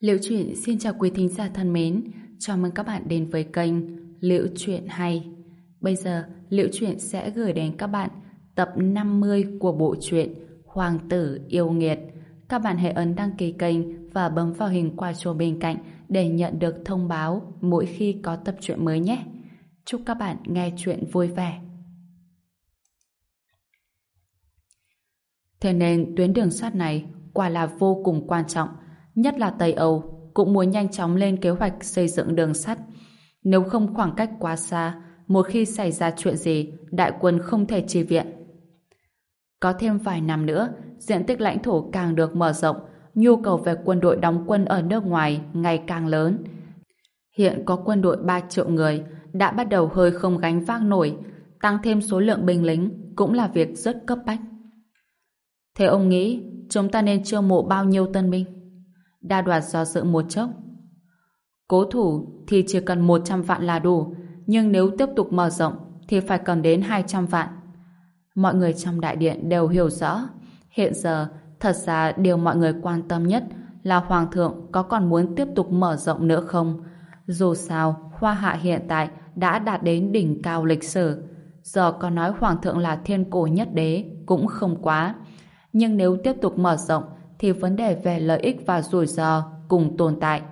Liệu truyện xin chào quý thính giả thân mến, chào mừng các bạn đến với kênh Liệu truyện hay. Bây giờ, Liệu truyện sẽ gửi đến các bạn tập 50 của bộ truyện Hoàng tử yêu nghiệt. Các bạn hãy ấn đăng ký kênh và bấm vào hình quả chuông bên cạnh để nhận được thông báo mỗi khi có tập truyện mới nhé. Chúc các bạn nghe truyện vui vẻ. Thế nên tuyến đường sắt này quả là vô cùng quan trọng nhất là Tây Âu, cũng muốn nhanh chóng lên kế hoạch xây dựng đường sắt. Nếu không khoảng cách quá xa, một khi xảy ra chuyện gì, đại quân không thể chi viện. Có thêm vài năm nữa, diện tích lãnh thổ càng được mở rộng, nhu cầu về quân đội đóng quân ở nước ngoài ngày càng lớn. Hiện có quân đội 3 triệu người, đã bắt đầu hơi không gánh vác nổi, tăng thêm số lượng binh lính cũng là việc rất cấp bách. Thế ông nghĩ chúng ta nên chiêu mộ bao nhiêu tân binh? Đa đoạt do dự một chốc. Cố thủ thì chỉ cần 100 vạn là đủ, nhưng nếu tiếp tục mở rộng thì phải cần đến 200 vạn. Mọi người trong đại điện đều hiểu rõ. Hiện giờ, thật ra điều mọi người quan tâm nhất là Hoàng thượng có còn muốn tiếp tục mở rộng nữa không? Dù sao, Hoa Hạ hiện tại đã đạt đến đỉnh cao lịch sử. Giờ có nói Hoàng thượng là thiên cổ nhất đế cũng không quá. Nhưng nếu tiếp tục mở rộng thì vấn đề về lợi ích và rủi ro cùng tồn tại.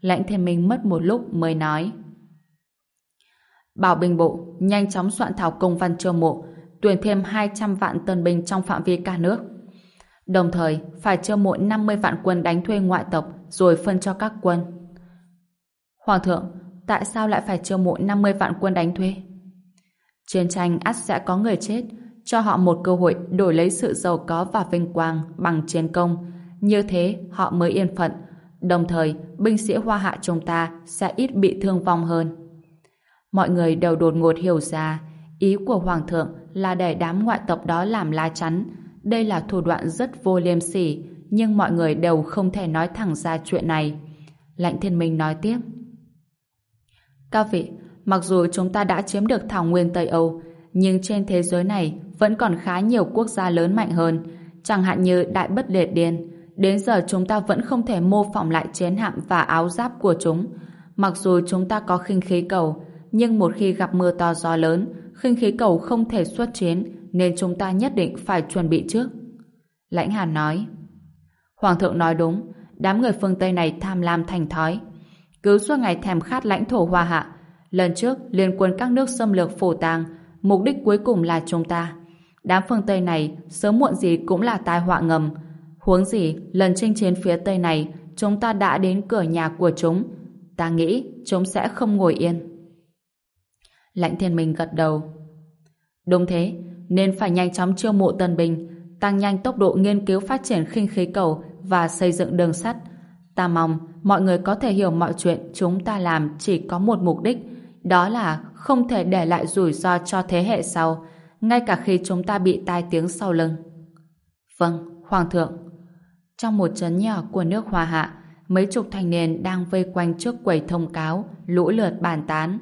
Lãnh thiên minh mất một lúc mới nói. Bảo binh bộ nhanh chóng soạn thảo công văn chiêu mộ, tuyển thêm 200 vạn tân binh trong phạm vi cả nước. Đồng thời, phải chiêu mộ 50 vạn quân đánh thuê ngoại tộc rồi phân cho các quân. Hoàng thượng, tại sao lại phải chiêu mộ 50 vạn quân đánh thuê? Chiến tranh ắt sẽ có người chết, cho họ một cơ hội đổi lấy sự giàu có và vinh quang bằng chiến công. Như thế họ mới yên phận. Đồng thời, binh sĩ Hoa Hạ chúng ta sẽ ít bị thương vong hơn. Mọi người đều đột ngột hiểu ra ý của Hoàng thượng là để đám ngoại tộc đó làm lá chắn. Đây là thủ đoạn rất vô liêm sỉ, nhưng mọi người đều không thể nói thẳng ra chuyện này. Lãnh thiên minh nói tiếp. Các vị, mặc dù chúng ta đã chiếm được thảo nguyên Tây Âu, nhưng trên thế giới này vẫn còn khá nhiều quốc gia lớn mạnh hơn, chẳng hạn như Đại Bất Liệt Điền. Đến giờ chúng ta vẫn không thể mô phỏng lại chiến hạm và áo giáp của chúng. Mặc dù chúng ta có khinh khí cầu, nhưng một khi gặp mưa to gió lớn, khinh khí cầu không thể xuất chiến, nên chúng ta nhất định phải chuẩn bị trước. Lãnh Hàn nói, Hoàng thượng nói đúng, đám người phương Tây này tham lam thành thói. Cứ suốt ngày thèm khát lãnh thổ hoa hạ, lần trước liên quân các nước xâm lược phổ tàng, mục đích cuối cùng là chúng ta. Đám phương Tây này sớm muộn gì cũng là tai họa ngầm. Huống gì, lần chinh chiến phía Tây này, chúng ta đã đến cửa nhà của chúng. Ta nghĩ chúng sẽ không ngồi yên. Lãnh thiên minh gật đầu. Đúng thế, nên phải nhanh chóng chiêu mộ tân binh, tăng nhanh tốc độ nghiên cứu phát triển khinh khí cầu và xây dựng đường sắt. Ta mong mọi người có thể hiểu mọi chuyện chúng ta làm chỉ có một mục đích, đó là không thể để lại rủi ro cho thế hệ sau, ngay cả khi chúng ta bị tai tiếng sau lưng. Vâng, Hoàng thượng. Trong một trấn nhỏ của nước Hoa Hạ, mấy chục thanh niên đang vây quanh trước quầy thông cáo, lũ lượt bàn tán.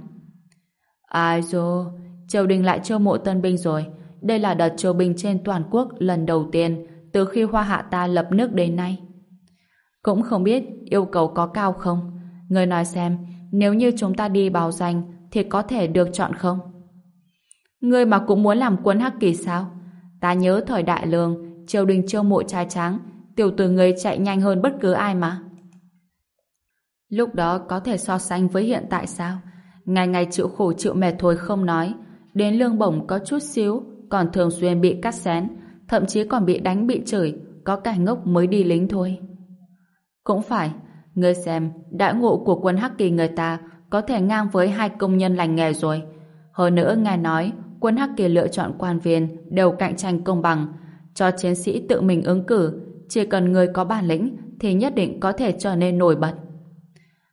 Ai dô, triều đình lại chiêu mộ tân binh rồi. Đây là đợt triều binh trên toàn quốc lần đầu tiên từ khi Hoa Hạ ta lập nước đến nay. Cũng không biết yêu cầu có cao không. Người nói xem, nếu như chúng ta đi báo danh thì có thể được chọn không? Ngươi mà cũng muốn làm quân hắc kỳ sao? Ta nhớ thời đại lương, triều đình chiêu mộ trai tráng, tiểu tử người chạy nhanh hơn bất cứ ai mà. Lúc đó có thể so sánh với hiện tại sao? Ngày ngày chịu khổ chịu mệt thôi không nói, đến lương bổng có chút xíu, còn thường xuyên bị cắt xén, thậm chí còn bị đánh bị chửi, có cả ngốc mới đi lính thôi. Cũng phải, ngươi xem, đại ngộ của quân Hắc Kỳ người ta có thể ngang với hai công nhân lành nghề rồi. Hơn nữa nghe nói, quân Hắc Kỳ lựa chọn quan viên đều cạnh tranh công bằng, cho chiến sĩ tự mình ứng cử, chỉ cần người có bản lĩnh thì nhất định có thể trở nên nổi bật.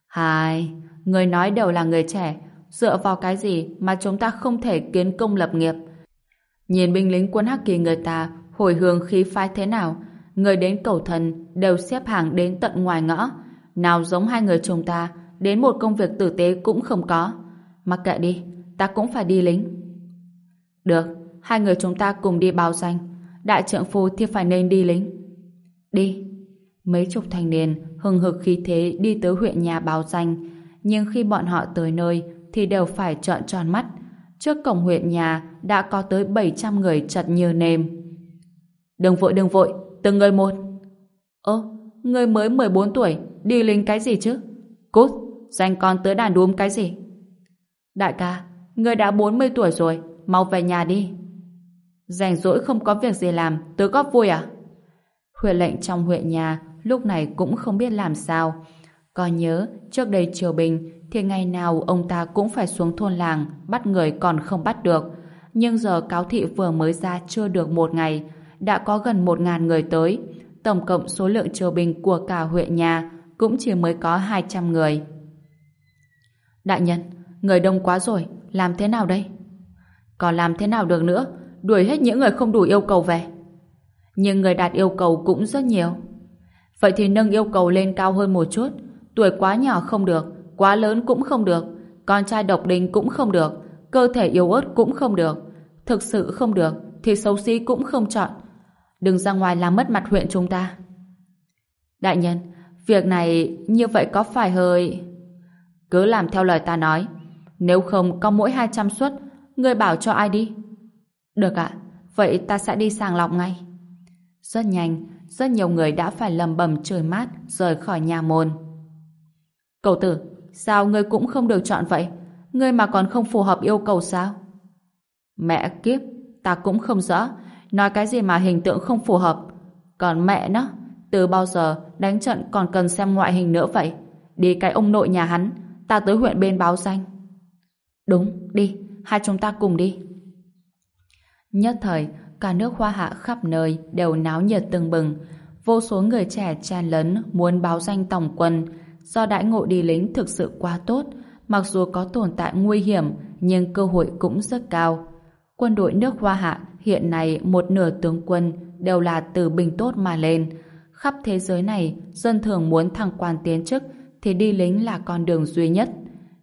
Hai, người nói đều là người trẻ, dựa vào cái gì mà chúng ta không thể kiến công lập nghiệp? Nhìn binh lính quân Hắc Kỳ người ta hồi hương khí phái thế nào, người đến cầu thần đều xếp hàng đến tận ngoài ngõ, nào giống hai người chúng ta đến một công việc tử tế cũng không có. Mặc kệ đi, ta cũng phải đi lính. Được, hai người chúng ta cùng đi báo danh. Đại trượng phu thì phải nên đi lính. Đi. Mấy chục thanh niên hừng hực khí thế đi tới huyện nhà báo danh, nhưng khi bọn họ tới nơi thì đều phải trợn tròn mắt. Trước cổng huyện nhà đã có tới 700 người chật như nêm. Đừng vội đừng vội, từng người một. Ơ, người mới 14 tuổi, đi lính cái gì chứ? Cút, danh con tới đàn đúm cái gì? Đại ca, người đã 40 tuổi rồi, mau về nhà đi. Rảnh rỗi không có việc gì làm, tớ góp vui à? Huyện lệnh trong huyện nhà lúc này cũng không biết làm sao. Còn nhớ, trước đây Triều Bình thì ngày nào ông ta cũng phải xuống thôn làng bắt người còn không bắt được. Nhưng giờ cáo thị vừa mới ra chưa được một ngày, đã có gần một ngàn người tới. Tổng cộng số lượng Triều Bình của cả huyện nhà cũng chỉ mới có 200 người. Đại nhân, người đông quá rồi, làm thế nào đây? Còn làm thế nào được nữa, đuổi hết những người không đủ yêu cầu về. Nhưng người đạt yêu cầu cũng rất nhiều. Vậy thì nâng yêu cầu lên cao hơn một chút. Tuổi quá nhỏ không được, quá lớn cũng không được, con trai độc đinh cũng không được, cơ thể yếu ớt cũng không được. Thực sự không được, thì xấu xí cũng không chọn. Đừng ra ngoài làm mất mặt huyện chúng ta. Đại nhân, việc này như vậy có phải hơi... Cứ làm theo lời ta nói. Nếu không có mỗi 200 suất, người bảo cho ai đi? Được ạ, vậy ta sẽ đi sàng lọc ngay. Rất nhanh, rất nhiều người đã phải lầm bầm trời mát rời khỏi nhà môn. cậu tử, sao ngươi cũng không được chọn vậy? Ngươi mà còn không phù hợp yêu cầu sao? Mẹ kiếp, ta cũng không rõ. Nói cái gì mà hình tượng không phù hợp. Còn mẹ nó, từ bao giờ đánh trận còn cần xem ngoại hình nữa vậy? Đi cái ông nội nhà hắn, ta tới huyện bên báo danh. Đúng, đi, hai chúng ta cùng đi. Nhất thời, cả nước hoa hạ khắp nơi đều náo nhiệt tưng bừng. Vô số người trẻ chen lấn muốn báo danh tổng quân do đãi ngộ đi lính thực sự quá tốt. Mặc dù có tồn tại nguy hiểm nhưng cơ hội cũng rất cao. Quân đội nước hoa hạ hiện nay một nửa tướng quân đều là từ bình tốt mà lên. Khắp thế giới này, dân thường muốn thăng quan tiến chức thì đi lính là con đường duy nhất.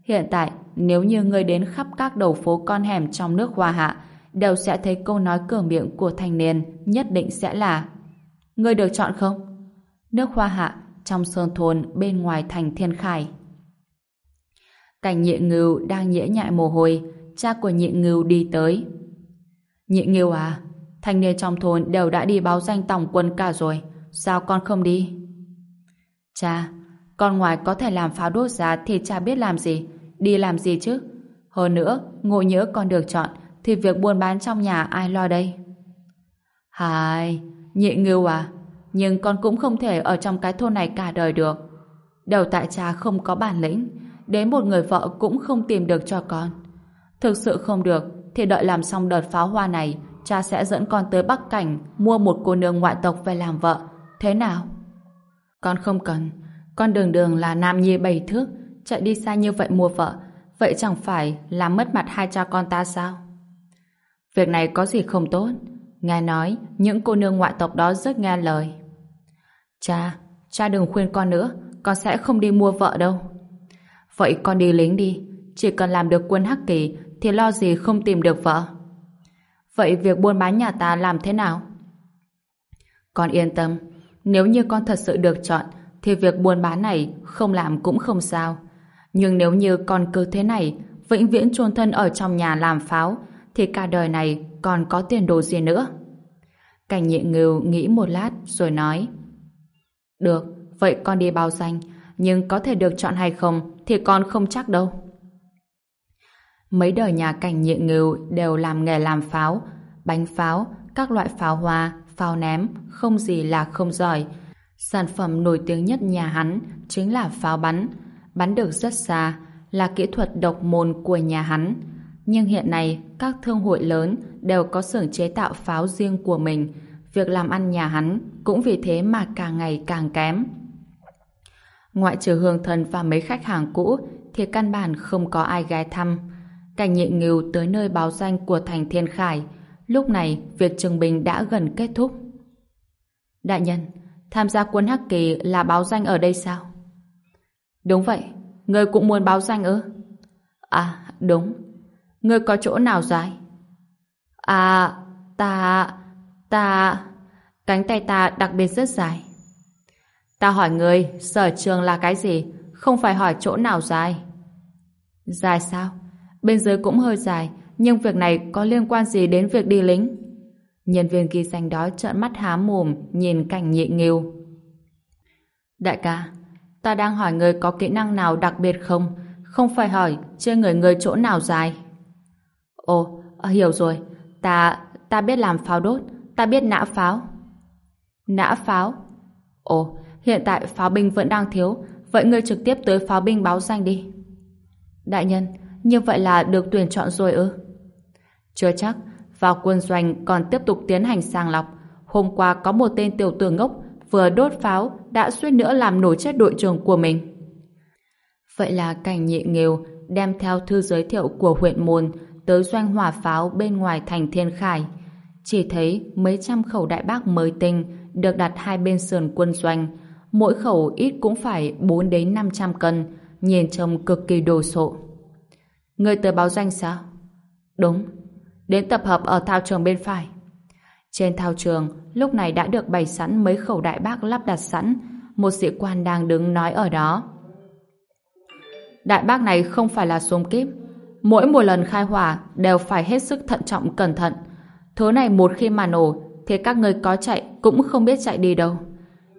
Hiện tại, nếu như người đến khắp các đầu phố con hẻm trong nước hoa hạ đều sẽ thấy câu nói cửa miệng của thanh niên nhất định sẽ là Ngươi được chọn không? Nước hoa hạ trong sơn thôn bên ngoài thành thiên khải. Cảnh nhị ngưu đang nhễ nhại mồ hôi cha của nhị ngưu đi tới. Nhị ngưu à, thanh niên trong thôn đều đã đi báo danh tổng quân cả rồi, sao con không đi? Cha, con ngoài có thể làm pháo đốt giá thì cha biết làm gì, đi làm gì chứ? Hơn nữa, ngộ nhỡ con được chọn thì việc buôn bán trong nhà ai lo đây? Hai, nhị ngưu à, nhưng con cũng không thể ở trong cái thôn này cả đời được. Đầu tại cha không có bản lĩnh, đến một người vợ cũng không tìm được cho con. Thực sự không được, thì đợi làm xong đợt pháo hoa này, cha sẽ dẫn con tới Bắc Cảnh mua một cô nương ngoại tộc về làm vợ. Thế nào? Con không cần. Con đường đường là nam nhi bảy thước, chạy đi xa như vậy mua vợ. Vậy chẳng phải làm mất mặt hai cha con ta sao? Việc này có gì không tốt? Nghe nói, những cô nương ngoại tộc đó rất nghe lời. Cha, cha đừng khuyên con nữa, con sẽ không đi mua vợ đâu. Vậy con đi lính đi, chỉ cần làm được quân Hắc Kỳ thì lo gì không tìm được vợ. Vậy việc buôn bán nhà ta làm thế nào? Con yên tâm, nếu như con thật sự được chọn thì việc buôn bán này không làm cũng không sao. Nhưng nếu như con cứ thế này, vĩnh viễn chôn thân ở trong nhà làm pháo, thì cả đời này còn có tiền đồ gì nữa. Cảnh nhị ngưu nghĩ một lát rồi nói Được, vậy con đi báo danh, nhưng có thể được chọn hay không thì con không chắc đâu. Mấy đời nhà cảnh nhị ngưu đều làm nghề làm pháo, bánh pháo, các loại pháo hoa, pháo ném, không gì là không giỏi. Sản phẩm nổi tiếng nhất nhà hắn chính là pháo bắn. Bắn được rất xa, là kỹ thuật độc môn của nhà hắn. Nhưng hiện nay, các thương hội lớn đều có xưởng chế tạo pháo riêng của mình. Việc làm ăn nhà hắn cũng vì thế mà càng ngày càng kém. Ngoại trừ hương thần và mấy khách hàng cũ thì căn bản không có ai ghé thăm. Cảnh nhị nghiêu tới nơi báo danh của thành thiên khải. Lúc này, việc trừng bình đã gần kết thúc. Đại nhân, tham gia quân Hắc Kỳ là báo danh ở đây sao? Đúng vậy, người cũng muốn báo danh ư? À, đúng. Ngươi có chỗ nào dài? À, ta... ta... Cánh tay ta đặc biệt rất dài. Ta hỏi ngươi, sở trường là cái gì? Không phải hỏi chỗ nào dài. Dài sao? Bên dưới cũng hơi dài, nhưng việc này có liên quan gì đến việc đi lính? Nhân viên ghi danh đó trợn mắt há mồm, nhìn cảnh nhị nghiêu. Đại ca, ta đang hỏi người có kỹ năng nào đặc biệt không? Không phải hỏi trên người người chỗ nào dài. Ồ, ờ, hiểu rồi. Ta, ta biết làm pháo đốt, ta biết nã pháo. Nã pháo? Ồ, hiện tại pháo binh vẫn đang thiếu, vậy ngươi trực tiếp tới pháo binh báo danh đi. Đại nhân, như vậy là được tuyển chọn rồi ư? Chưa chắc, vào quân doanh còn tiếp tục tiến hành sàng lọc. Hôm qua có một tên tiểu tử ngốc vừa đốt pháo đã suýt nữa làm nổ chết đội trưởng của mình. Vậy là cảnh nhị nghèo đem theo thư giới thiệu của huyện môn tới doanh hỏa pháo bên ngoài thành Thiên Khải. Chỉ thấy mấy trăm khẩu đại bác mới tinh được đặt hai bên sườn quân doanh. Mỗi khẩu ít cũng phải 4 đến 500 cân, nhìn trông cực kỳ đồ sộ. Người tới báo danh sao? Đúng. Đến tập hợp ở thao trường bên phải. Trên thao trường, lúc này đã được bày sẵn mấy khẩu đại bác lắp đặt sẵn. Một sĩ quan đang đứng nói ở đó. Đại bác này không phải là súng kíp. Mỗi một lần khai hỏa đều phải hết sức thận trọng cẩn thận. Thứ này một khi mà nổ thì các người có chạy cũng không biết chạy đi đâu.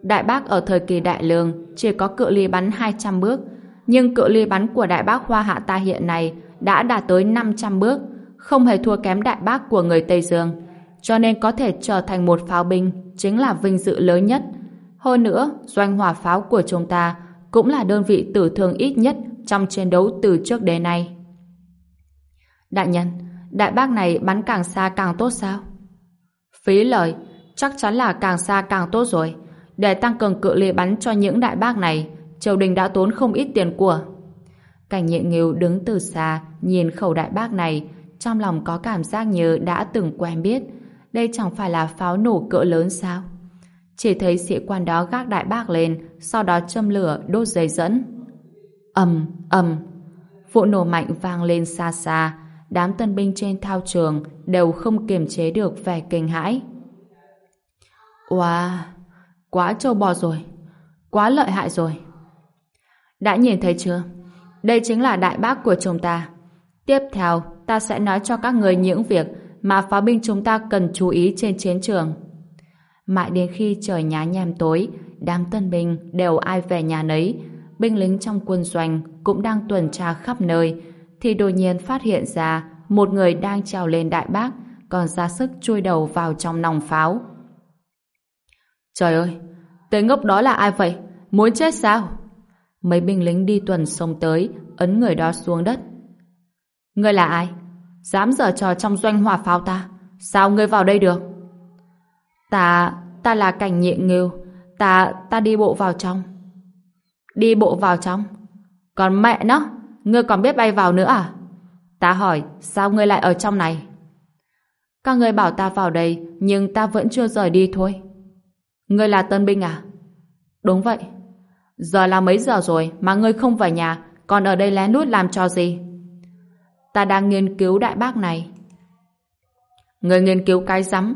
Đại bác ở thời kỳ đại lương chỉ có cự ly bắn 200 bước nhưng cự ly bắn của đại bác Hoa Hạ ta hiện nay đã đạt tới 500 bước không hề thua kém đại bác của người Tây Dương cho nên có thể trở thành một pháo binh chính là vinh dự lớn nhất. Hơn nữa, doanh hỏa pháo của chúng ta cũng là đơn vị tử thương ít nhất trong chiến đấu từ trước đến nay. Đại nhân, đại bác này bắn càng xa càng tốt sao? Phí lời, chắc chắn là càng xa càng tốt rồi. Để tăng cường cự ly bắn cho những đại bác này, triều đình đã tốn không ít tiền của. Cảnh nhện nghiêu đứng từ xa, nhìn khẩu đại bác này, trong lòng có cảm giác như đã từng quen biết. Đây chẳng phải là pháo nổ cỡ lớn sao? Chỉ thấy sĩ quan đó gác đại bác lên, sau đó châm lửa đốt dây dẫn. ầm ầm Vụ nổ mạnh vang lên xa xa, đám tân binh trên thao trường đều không kiềm chế được vẻ kinh hãi. Wow, quá trâu bò rồi, quá lợi hại rồi. Đã nhìn thấy chưa? Đây chính là đại bác của chúng ta. Tiếp theo, ta sẽ nói cho các người những việc mà pháo binh chúng ta cần chú ý trên chiến trường. Mãi đến khi trời nhá nhem tối, đám tân binh đều ai về nhà nấy, binh lính trong quân doanh cũng đang tuần tra khắp nơi, thì đột nhiên phát hiện ra một người đang trèo lên đại bác, còn ra sức chui đầu vào trong nòng pháo. Trời ơi, tên ngốc đó là ai vậy? Muốn chết sao? Mấy binh lính đi tuần xông tới, ấn người đó xuống đất. Ngươi là ai? Dám giở trò trong doanh hỏa pháo ta? Sao ngươi vào đây được? Ta, ta là cảnh nhị ngưu. Ta, ta đi bộ vào trong. Đi bộ vào trong? Còn mẹ nó, ngươi còn biết bay vào nữa à? Ta hỏi, sao ngươi lại ở trong này? Các ngươi bảo ta vào đây, nhưng ta vẫn chưa rời đi thôi. Ngươi là tân binh à? Đúng vậy. Giờ là mấy giờ rồi mà ngươi không về nhà, còn ở đây lén lút làm cho gì? Ta đang nghiên cứu đại bác này. người nghiên cứu cái rắm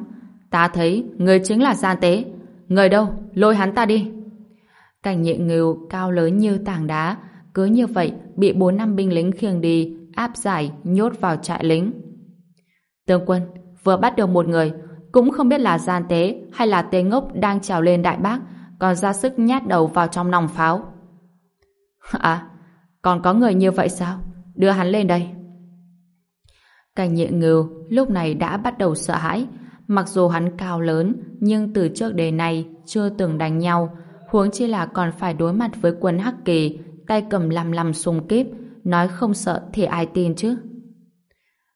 Ta thấy người chính là gian tế. Người đâu? Lôi hắn ta đi. Cảnh nhị ngưu cao lớn như tảng đá, cứ như vậy bị bốn năm binh lính khiêng đi, áp giải, nhốt vào trại lính. Tướng quân vừa bắt được một người, cũng không biết là gian tế hay là tế ngốc đang trèo lên đại bác, còn ra sức nhát đầu vào trong nòng pháo. À, còn có người như vậy sao? Đưa hắn lên đây. Cảnh nhị ngưu lúc này đã bắt đầu sợ hãi. Mặc dù hắn cao lớn, nhưng từ trước đến nay chưa từng đánh nhau, huống chi là còn phải đối mặt với quân Hắc Kỳ, tay cầm lăm lăm súng kíp, nói không sợ thì ai tin chứ?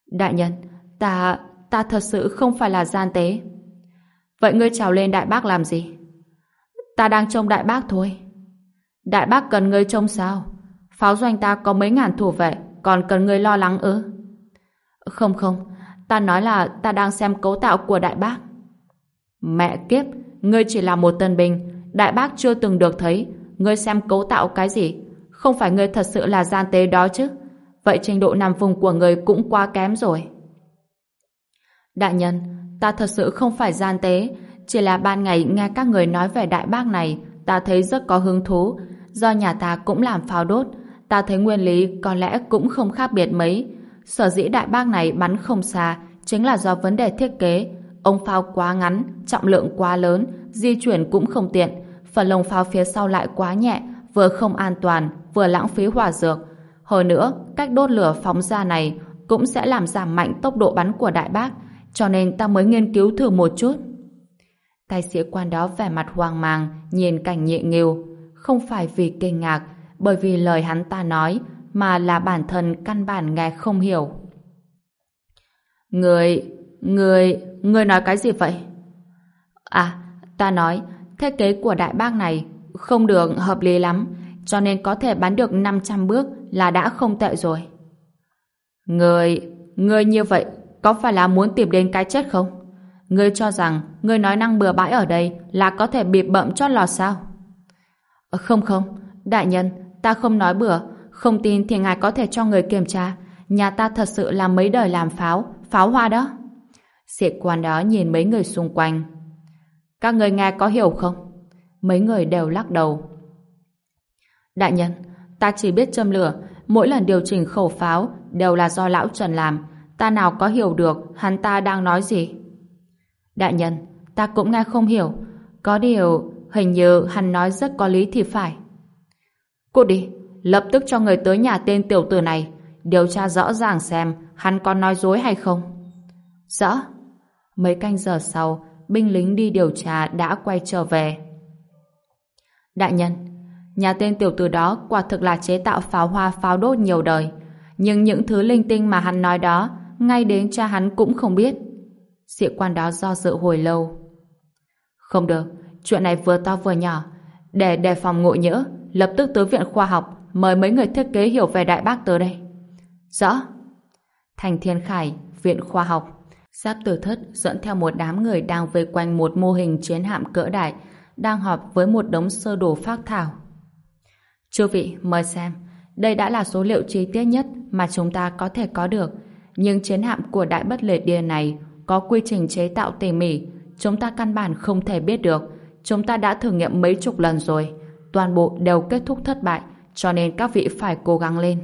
Đại nhân, ta, ta thật sự không phải là gian tế. Vậy ngươi trào lên đại bác làm gì? Ta đang trông đại bác thôi. Đại bác cần ngươi trông sao? Pháo doanh ta có mấy ngàn thủ vệ, còn cần ngươi lo lắng ư? Không không, ta nói là ta đang xem cấu tạo của đại bác. Mẹ kiếp, ngươi chỉ là một tân binh, đại bác chưa từng được thấy, ngươi xem cấu tạo cái gì? Không phải ngươi thật sự là gian tế đó chứ? Vậy trình độ nằm vùng của ngươi cũng quá kém rồi. Đại nhân, ta thật sự không phải gian tế, chỉ là ban ngày nghe các người nói về đại bác này, ta thấy rất có hứng thú. Do nhà ta cũng làm pháo đốt, ta thấy nguyên lý có lẽ cũng không khác biệt mấy. Sở dĩ đại bác này bắn không xa chính là do vấn đề thiết kế. Ông pháo quá ngắn, trọng lượng quá lớn, di chuyển cũng không tiện. Phần lồng pháo phía sau lại quá nhẹ, vừa không an toàn, vừa lãng phí hỏa dược. Hơn nữa, cách đốt lửa phóng ra này cũng sẽ làm giảm mạnh tốc độ bắn của đại bác, cho nên ta mới nghiên cứu thử một chút. Tài sĩ quan đó vẻ mặt hoang mang, nhìn cảnh nhị nghiêu. Không phải vì kinh ngạc, bởi vì lời hắn ta nói, mà là bản thân căn bản nghe không hiểu. Người, người, người nói cái gì vậy? À, ta nói, thiết kế của đại bác này không được hợp lý lắm, cho nên có thể bắn được 500 bước là đã không tệ rồi. Người, người như vậy có phải là muốn tìm đến cái chết không? Ngươi cho rằng ngươi nói năng bừa bãi ở đây là có thể bịp bậm cho lọt sao? Không không, đại nhân, ta không nói bừa, không tin thì ngài có thể cho người kiểm tra. Nhà ta thật sự là mấy đời làm pháo, pháo hoa đó. Sĩ quan đó nhìn mấy người xung quanh. Các người nghe có hiểu không? Mấy người đều lắc đầu. Đại nhân, ta chỉ biết châm lửa, mỗi lần điều chỉnh khẩu pháo đều là do lão Trần làm. Ta nào có hiểu được hắn ta đang nói gì? Đại nhân, ta cũng nghe không hiểu. Có điều, hình như hắn nói rất có lý thì phải. Cô đi, lập tức cho người tới nhà tên tiểu tử này, điều tra rõ ràng xem hắn có nói dối hay không. Rõ. Mấy canh giờ sau, binh lính đi điều tra đã quay trở về. Đại nhân, nhà tên tiểu tử đó quả thực là chế tạo pháo hoa pháo đốt nhiều đời. Nhưng những thứ linh tinh mà hắn nói đó, ngay đến cha hắn cũng không biết. Sĩ quan đó do dự hồi lâu. Không được, chuyện này vừa to vừa nhỏ. Để đề phòng ngộ nhỡ, lập tức tới viện khoa học, mời mấy người thiết kế hiểu về Đại Bác tới đây. Rõ. Thành Thiên Khải, viện khoa học. Giáp tử thất dẫn theo một đám người đang vây quanh một mô hình chiến hạm cỡ đại, đang họp với một đống sơ đồ phác thảo. Chư vị, mời xem. Đây đã là số liệu chi tiết nhất mà chúng ta có thể có được. Nhưng chiến hạm của Đại Bất Lệ Địa này có quy trình chế tạo tỉ mỉ, chúng ta căn bản không thể biết được. Chúng ta đã thử nghiệm mấy chục lần rồi. Toàn bộ đều kết thúc thất bại, cho nên các vị phải cố gắng lên.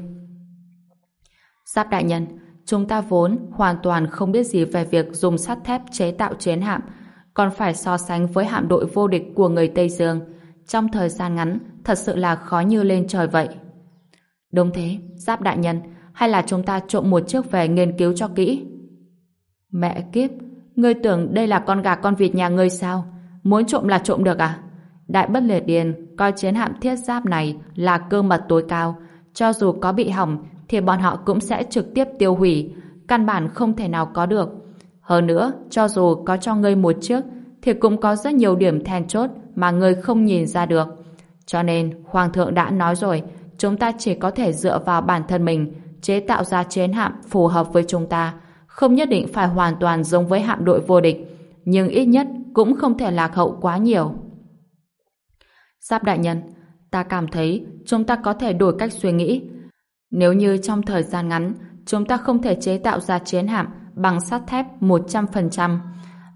Giáp đại nhân, chúng ta vốn hoàn toàn không biết gì về việc dùng sắt thép chế tạo chiến hạm, còn phải so sánh với hạm đội vô địch của người Tây Dương. Trong thời gian ngắn, thật sự là khó như lên trời vậy. Đúng thế, Giáp đại nhân, hay là chúng ta trộm một chiếc về nghiên cứu cho kỹ? Mẹ kiếp, ngươi tưởng đây là con gà con vịt nhà ngươi sao? Muốn trộm là trộm được à? Đại bất liệt điền coi chiến hạm thiết giáp này là cơ mật tối cao. Cho dù có bị hỏng thì bọn họ cũng sẽ trực tiếp tiêu hủy. Căn bản không thể nào có được. Hơn nữa, cho dù có cho ngươi một chiếc thì cũng có rất nhiều điểm then chốt mà ngươi không nhìn ra được. Cho nên, Hoàng thượng đã nói rồi, chúng ta chỉ có thể dựa vào bản thân mình chế tạo ra chiến hạm phù hợp với chúng ta không nhất định phải hoàn toàn giống với hạm đội vô địch, nhưng ít nhất cũng không thể lạc hậu quá nhiều. Giáp đại nhân, ta cảm thấy chúng ta có thể đổi cách suy nghĩ. Nếu như trong thời gian ngắn, chúng ta không thể chế tạo ra chiến hạm bằng sắt thép 100%,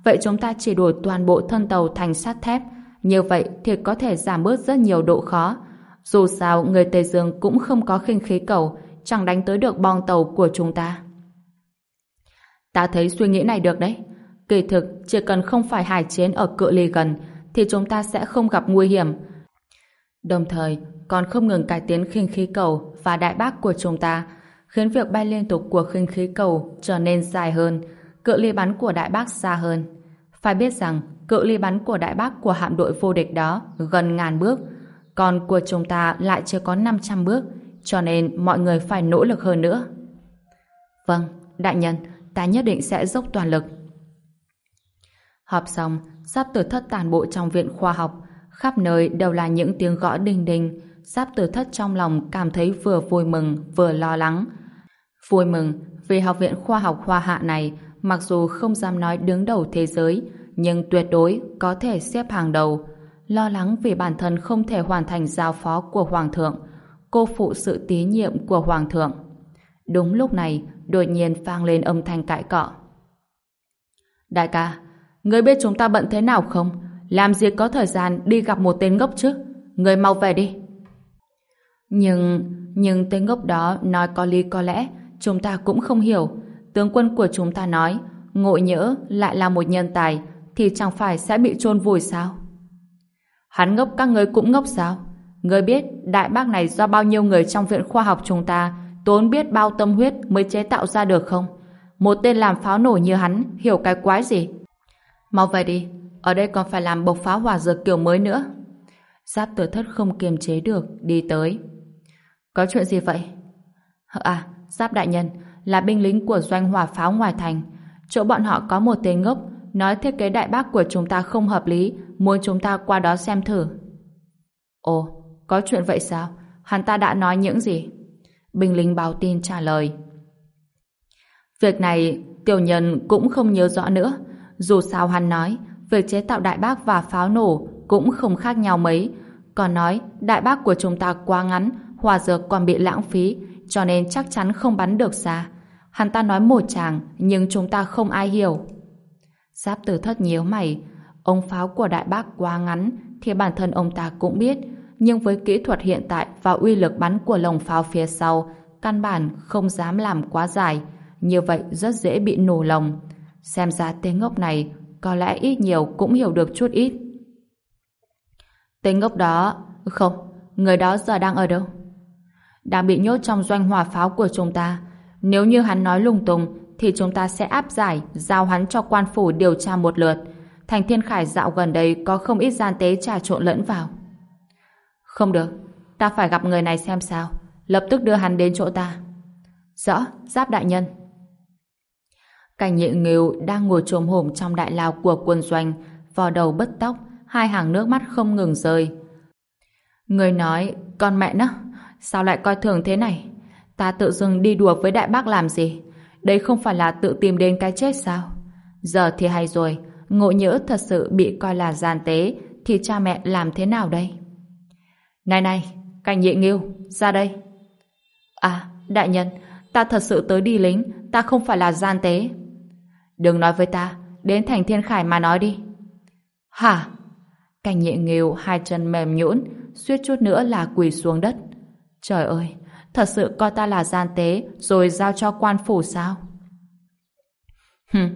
vậy chúng ta chỉ đổi toàn bộ thân tàu thành sắt thép, như vậy thì có thể giảm bớt rất nhiều độ khó. Dù sao, người Tây Dương cũng không có khinh khí cầu, chẳng đánh tới được bong tàu của chúng ta. Ta thấy suy nghĩ này được đấy. Kỳ thực, chỉ cần không phải hải chiến ở cự ly gần, thì chúng ta sẽ không gặp nguy hiểm. Đồng thời, còn không ngừng cải tiến khinh khí cầu và đại bác của chúng ta, khiến việc bay liên tục của khinh khí cầu trở nên dài hơn, cự ly bắn của đại bác xa hơn. Phải biết rằng, cự ly bắn của đại bác của hạm đội vô địch đó gần ngàn bước, còn của chúng ta lại chưa có 500 bước, cho nên mọi người phải nỗ lực hơn nữa. Vâng, đại nhân, ta nhất định sẽ dốc toàn lực. Họp xong, sắp từ thất tàn bộ trong viện khoa học, khắp nơi đều là những tiếng gõ đinh đinh, sắp tử thất trong lòng cảm thấy vừa vui mừng vừa lo lắng. Vui mừng vì học viện khoa học hoa hạ này mặc dù không dám nói đứng đầu thế giới, nhưng tuyệt đối có thể xếp hàng đầu. Lo lắng vì bản thân không thể hoàn thành giao phó của Hoàng thượng, cô phụ sự tín nhiệm của Hoàng thượng. Đúng lúc này, đột nhiên vang lên âm thanh cãi cọ. Đại ca, ngươi biết chúng ta bận thế nào không? Làm gì có thời gian đi gặp một tên ngốc chứ? Người mau về đi. Nhưng, nhưng tên ngốc đó nói có lý có lẽ, chúng ta cũng không hiểu. Tướng quân của chúng ta nói, ngộ nhỡ lại là một nhân tài, thì chẳng phải sẽ bị chôn vùi sao? Hắn ngốc các người cũng ngốc sao? Người biết đại bác này do bao nhiêu người trong viện khoa học chúng ta tốn biết bao tâm huyết mới chế tạo ra được không? Một tên làm pháo nổ như hắn hiểu cái quái gì? Mau về đi, ở đây còn phải làm bộc phá hỏa dược kiểu mới nữa. Giáp tử thất không kiềm chế được, đi tới. Có chuyện gì vậy? À, Giáp đại nhân, là binh lính của doanh hỏa pháo ngoài thành. Chỗ bọn họ có một tên ngốc, nói thiết kế đại bác của chúng ta không hợp lý, muốn chúng ta qua đó xem thử. Ồ, có chuyện vậy sao? Hắn ta đã nói những gì? Binh lính báo tin trả lời. Việc này tiểu nhân cũng không nhớ rõ nữa. Dù sao hắn nói, việc chế tạo đại bác và pháo nổ cũng không khác nhau mấy. Còn nói, đại bác của chúng ta quá ngắn, hòa dược còn bị lãng phí, cho nên chắc chắn không bắn được xa. Hắn ta nói một chàng, nhưng chúng ta không ai hiểu. Giáp tử thất nhíu mày, ông pháo của đại bác quá ngắn, thì bản thân ông ta cũng biết, nhưng với kỹ thuật hiện tại và uy lực bắn của lồng pháo phía sau, căn bản không dám làm quá dài, như vậy rất dễ bị nổ lồng. Xem ra tên ngốc này có lẽ ít nhiều cũng hiểu được chút ít. Tên ngốc đó... Không, người đó giờ đang ở đâu? Đang bị nhốt trong doanh hỏa pháo của chúng ta. Nếu như hắn nói lung tung, thì chúng ta sẽ áp giải, giao hắn cho quan phủ điều tra một lượt. Thành Thiên Khải dạo gần đây có không ít gian tế trà trộn lẫn vào. Không được, ta phải gặp người này xem sao. Lập tức đưa hắn đến chỗ ta. Rõ, giáp đại nhân. Cảnh nhị nghiêu đang ngồi trồm hổm trong đại lao của quân doanh, vò đầu bất tóc, hai hàng nước mắt không ngừng rơi. Người nói, con mẹ nó, sao lại coi thường thế này? Ta tự dưng đi đùa với đại bác làm gì? Đây không phải là tự tìm đến cái chết sao? Giờ thì hay rồi, ngộ nhỡ thật sự bị coi là gian tế, thì cha mẹ làm thế nào đây? Này này, cảnh nhị nghiêu, ra đây. À, đại nhân, ta thật sự tới đi lính, ta không phải là gian tế. Đừng nói với ta, đến thành thiên khải mà nói đi. Hả? Cảnh nhị nghiêu hai chân mềm nhũn, suýt chút nữa là quỳ xuống đất. Trời ơi, thật sự coi ta là gian tế rồi giao cho quan phủ sao? Hừm,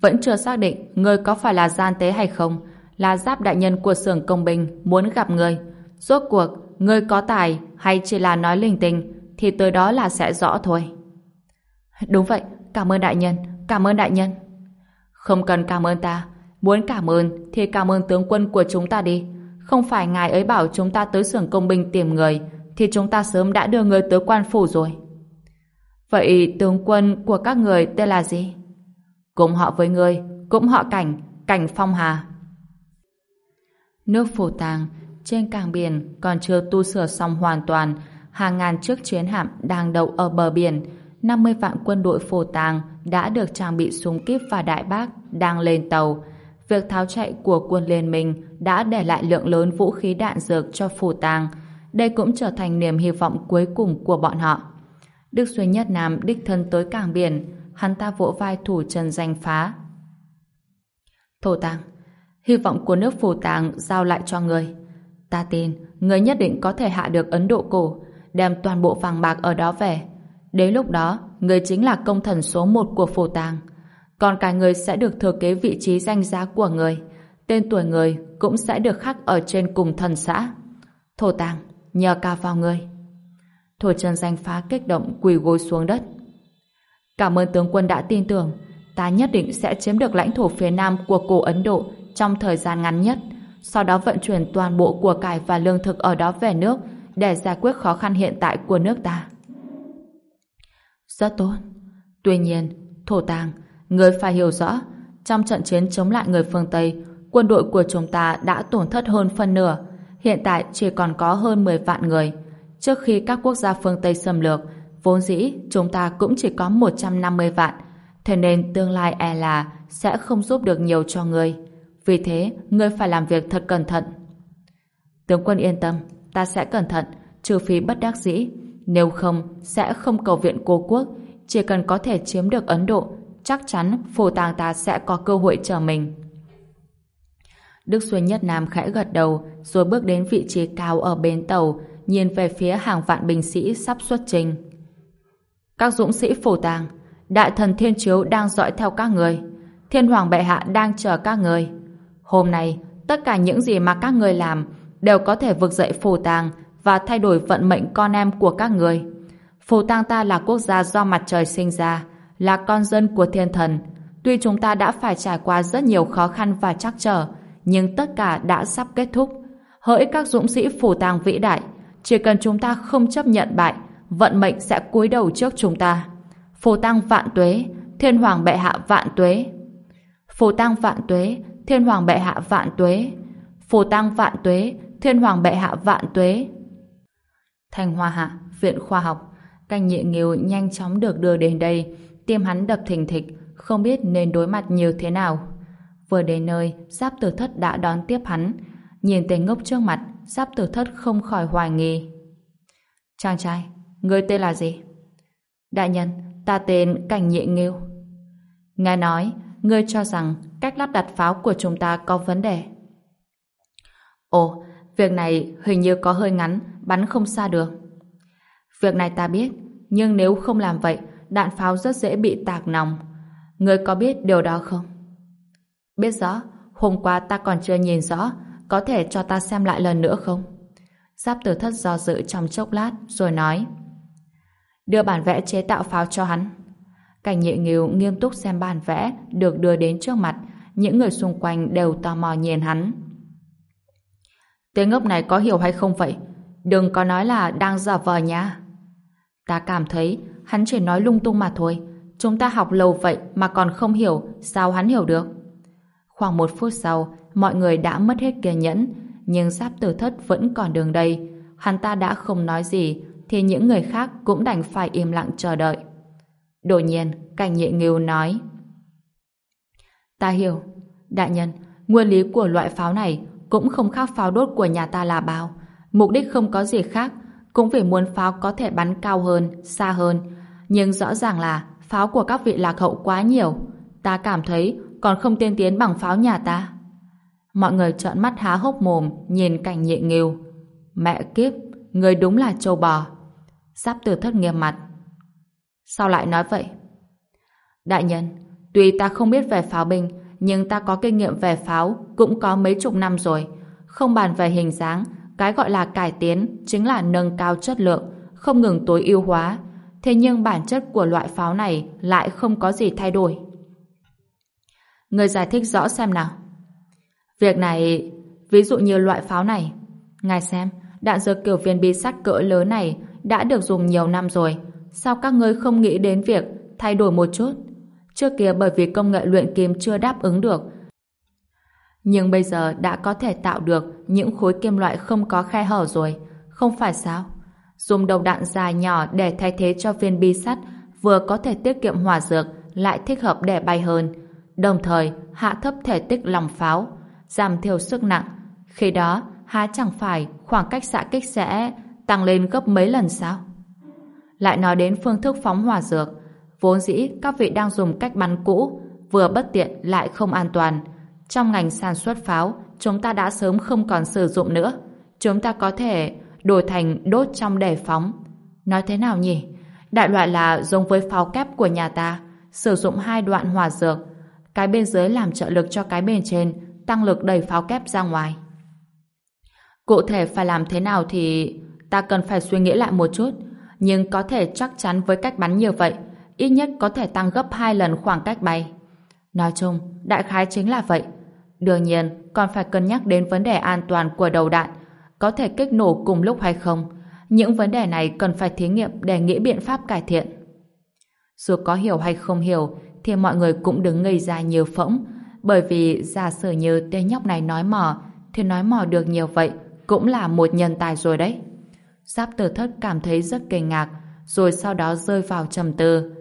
vẫn chưa xác định ngươi có phải là gian tế hay không, là giáp đại nhân của xưởng công binh muốn gặp ngươi. Rốt cuộc, ngươi có tài hay chỉ là nói linh tinh thì tới đó là sẽ rõ thôi. Đúng vậy, cảm ơn đại nhân, cảm ơn đại nhân. Không cần cảm ơn ta, muốn cảm ơn thì cảm ơn tướng quân của chúng ta đi. Không phải ngài ấy bảo chúng ta tới xưởng công binh tìm người thì chúng ta sớm đã đưa người tới quan phủ rồi. Vậy tướng quân của các người tên là gì? cũng họ với người, cũng họ cảnh, cảnh phong hà. Nước phổ tàng trên cảng biển còn chưa tu sửa xong hoàn toàn, hàng ngàn chiếc chiến hạm đang đậu ở bờ biển, 50 vạn quân đội phổ tàng đã được trang bị súng kíp và đại bác đang lên tàu. Việc tháo chạy của quân liên minh đã để lại lượng lớn vũ khí đạn dược cho phổ tàng. Đây cũng trở thành niềm hy vọng cuối cùng của bọn họ. Đức Xuân Nhất Nam đích thân tới cảng biển, hắn ta vỗ vai thủ trần danh phá. Thổ tàng, hy vọng của nước phổ tàng giao lại cho người. Ta tin, người nhất định có thể hạ được Ấn Độ cổ, đem toàn bộ vàng bạc ở đó về. Đến lúc đó, người chính là công thần số một của phổ tàng. Còn cả người sẽ được thừa kế vị trí danh giá của người. Tên tuổi người cũng sẽ được khắc ở trên cùng thần xã. Thổ tàng, nhờ ca vào người. Thổ trần danh phá kích động quỳ gối xuống đất. Cảm ơn tướng quân đã tin tưởng. Ta nhất định sẽ chiếm được lãnh thổ phía nam của cổ Ấn Độ trong thời gian ngắn nhất sau đó vận chuyển toàn bộ của cải và lương thực ở đó về nước để giải quyết khó khăn hiện tại của nước ta. Rất tốt. Tuy nhiên, Thổ Tàng, người phải hiểu rõ, trong trận chiến chống lại người phương Tây, quân đội của chúng ta đã tổn thất hơn phân nửa, hiện tại chỉ còn có hơn 10 vạn người. Trước khi các quốc gia phương Tây xâm lược, vốn dĩ chúng ta cũng chỉ có 150 vạn, thế nên tương lai e là sẽ không giúp được nhiều cho người. Vì thế, ngươi phải làm việc thật cẩn thận. Tướng quân yên tâm, ta sẽ cẩn thận, trừ phí bất đắc dĩ. Nếu không, sẽ không cầu viện cô quốc. Chỉ cần có thể chiếm được Ấn Độ, chắc chắn phù tàng ta sẽ có cơ hội chờ mình. Đức Xuân Nhất Nam khẽ gật đầu rồi bước đến vị trí cao ở bến tàu nhìn về phía hàng vạn binh sĩ sắp xuất trình. Các dũng sĩ phổ tàng Đại thần Thiên Chiếu đang dõi theo các người Thiên Hoàng Bệ Hạ đang chờ các người Hôm nay tất cả những gì mà các người làm đều có thể vực dậy phổ tàng và thay đổi vận mệnh con em của các người. Phổ tang ta là quốc gia do mặt trời sinh ra là con dân của thiên thần Tuy chúng ta đã phải trải qua rất nhiều khó khăn và trắc trở nhưng tất cả đã sắp kết thúc. Hỡi các dũng sĩ Phù Tang vĩ đại, chỉ cần chúng ta không chấp nhận bại, vận mệnh sẽ cúi đầu trước chúng ta. Phù tang vạn tuế, thiên hoàng bệ hạ vạn tuế. Phù tang vạn tuế, thiên hoàng bệ hạ vạn tuế. Phù tang vạn tuế, thiên hoàng bệ hạ vạn tuế. Thành Hoa Hạ, Viện Khoa học, canh nhị nghiêu nhanh chóng được đưa đến đây, tim hắn đập thình thịch, không biết nên đối mặt như thế nào. Vừa đến nơi, Giáp Tử Thất đã đón tiếp hắn. Nhìn tên ngốc trước mặt, Giáp Tử Thất không khỏi hoài nghi. Chàng trai, ngươi tên là gì? Đại nhân, ta tên Cảnh Nhị Nghiêu. Nghe nói, ngươi cho rằng cách lắp đặt pháo của chúng ta có vấn đề. Ồ, việc này hình như có hơi ngắn, bắn không xa được. Việc này ta biết, nhưng nếu không làm vậy, đạn pháo rất dễ bị tạc nòng. Ngươi có biết điều đó không? Biết rõ, hôm qua ta còn chưa nhìn rõ, có thể cho ta xem lại lần nữa không? Giáp tử thất do dự trong chốc lát, rồi nói Đưa bản vẽ chế tạo pháo cho hắn. Cảnh nhị nghiêu nghiêm túc xem bản vẽ được đưa đến trước mặt, những người xung quanh đều tò mò nhìn hắn. Tên ngốc này có hiểu hay không vậy? Đừng có nói là đang giả vờ nha. Ta cảm thấy hắn chỉ nói lung tung mà thôi. Chúng ta học lâu vậy mà còn không hiểu, sao hắn hiểu được? Khoảng một phút sau, mọi người đã mất hết kiên nhẫn, nhưng giáp tử thất vẫn còn đường đây. Hắn ta đã không nói gì, thì những người khác cũng đành phải im lặng chờ đợi. Đột nhiên, cảnh nhị nghiêu nói Ta hiểu, đại nhân, nguyên lý của loại pháo này cũng không khác pháo đốt của nhà ta là bao. Mục đích không có gì khác, cũng vì muốn pháo có thể bắn cao hơn, xa hơn. Nhưng rõ ràng là pháo của các vị lạc hậu quá nhiều. Ta cảm thấy còn không tiên tiến bằng pháo nhà ta. Mọi người trợn mắt há hốc mồm nhìn cảnh nhị nghiêu. Mẹ kiếp, người đúng là châu bò. Giáp từ thất nghiêm mặt. Sao lại nói vậy? Đại nhân, tuy ta không biết về pháo binh, nhưng ta có kinh nghiệm về pháo cũng có mấy chục năm rồi. Không bàn về hình dáng, cái gọi là cải tiến chính là nâng cao chất lượng, không ngừng tối ưu hóa. Thế nhưng bản chất của loại pháo này lại không có gì thay đổi. Người giải thích rõ xem nào. Việc này, ví dụ như loại pháo này. Ngài xem, đạn dược kiểu viên bi sắt cỡ lớn này đã được dùng nhiều năm rồi. Sao các ngươi không nghĩ đến việc thay đổi một chút? Trước kia bởi vì công nghệ luyện kim chưa đáp ứng được. Nhưng bây giờ đã có thể tạo được những khối kim loại không có khe hở rồi. Không phải sao? Dùng đầu đạn dài nhỏ để thay thế cho viên bi sắt vừa có thể tiết kiệm hỏa dược lại thích hợp để bay hơn đồng thời hạ thấp thể tích lòng pháo, giảm thiểu sức nặng. Khi đó, há chẳng phải khoảng cách xạ kích sẽ tăng lên gấp mấy lần sao? Lại nói đến phương thức phóng hỏa dược, vốn dĩ các vị đang dùng cách bắn cũ, vừa bất tiện lại không an toàn. Trong ngành sản xuất pháo, chúng ta đã sớm không còn sử dụng nữa. Chúng ta có thể đổi thành đốt trong để phóng. Nói thế nào nhỉ? Đại loại là giống với pháo kép của nhà ta, sử dụng hai đoạn hòa dược, cái bên dưới làm trợ lực cho cái bên trên, tăng lực đẩy pháo kép ra ngoài. Cụ thể phải làm thế nào thì ta cần phải suy nghĩ lại một chút, nhưng có thể chắc chắn với cách bắn như vậy, ít nhất có thể tăng gấp hai lần khoảng cách bay. Nói chung, đại khái chính là vậy. Đương nhiên, còn phải cân nhắc đến vấn đề an toàn của đầu đạn, có thể kích nổ cùng lúc hay không. Những vấn đề này cần phải thí nghiệm để nghĩ biện pháp cải thiện. Dù có hiểu hay không hiểu, thì mọi người cũng đứng ngây ra nhiều phỗng bởi vì giả sử như tên nhóc này nói mò thì nói mò được nhiều vậy cũng là một nhân tài rồi đấy. Giáp tử thất cảm thấy rất kinh ngạc rồi sau đó rơi vào trầm tư.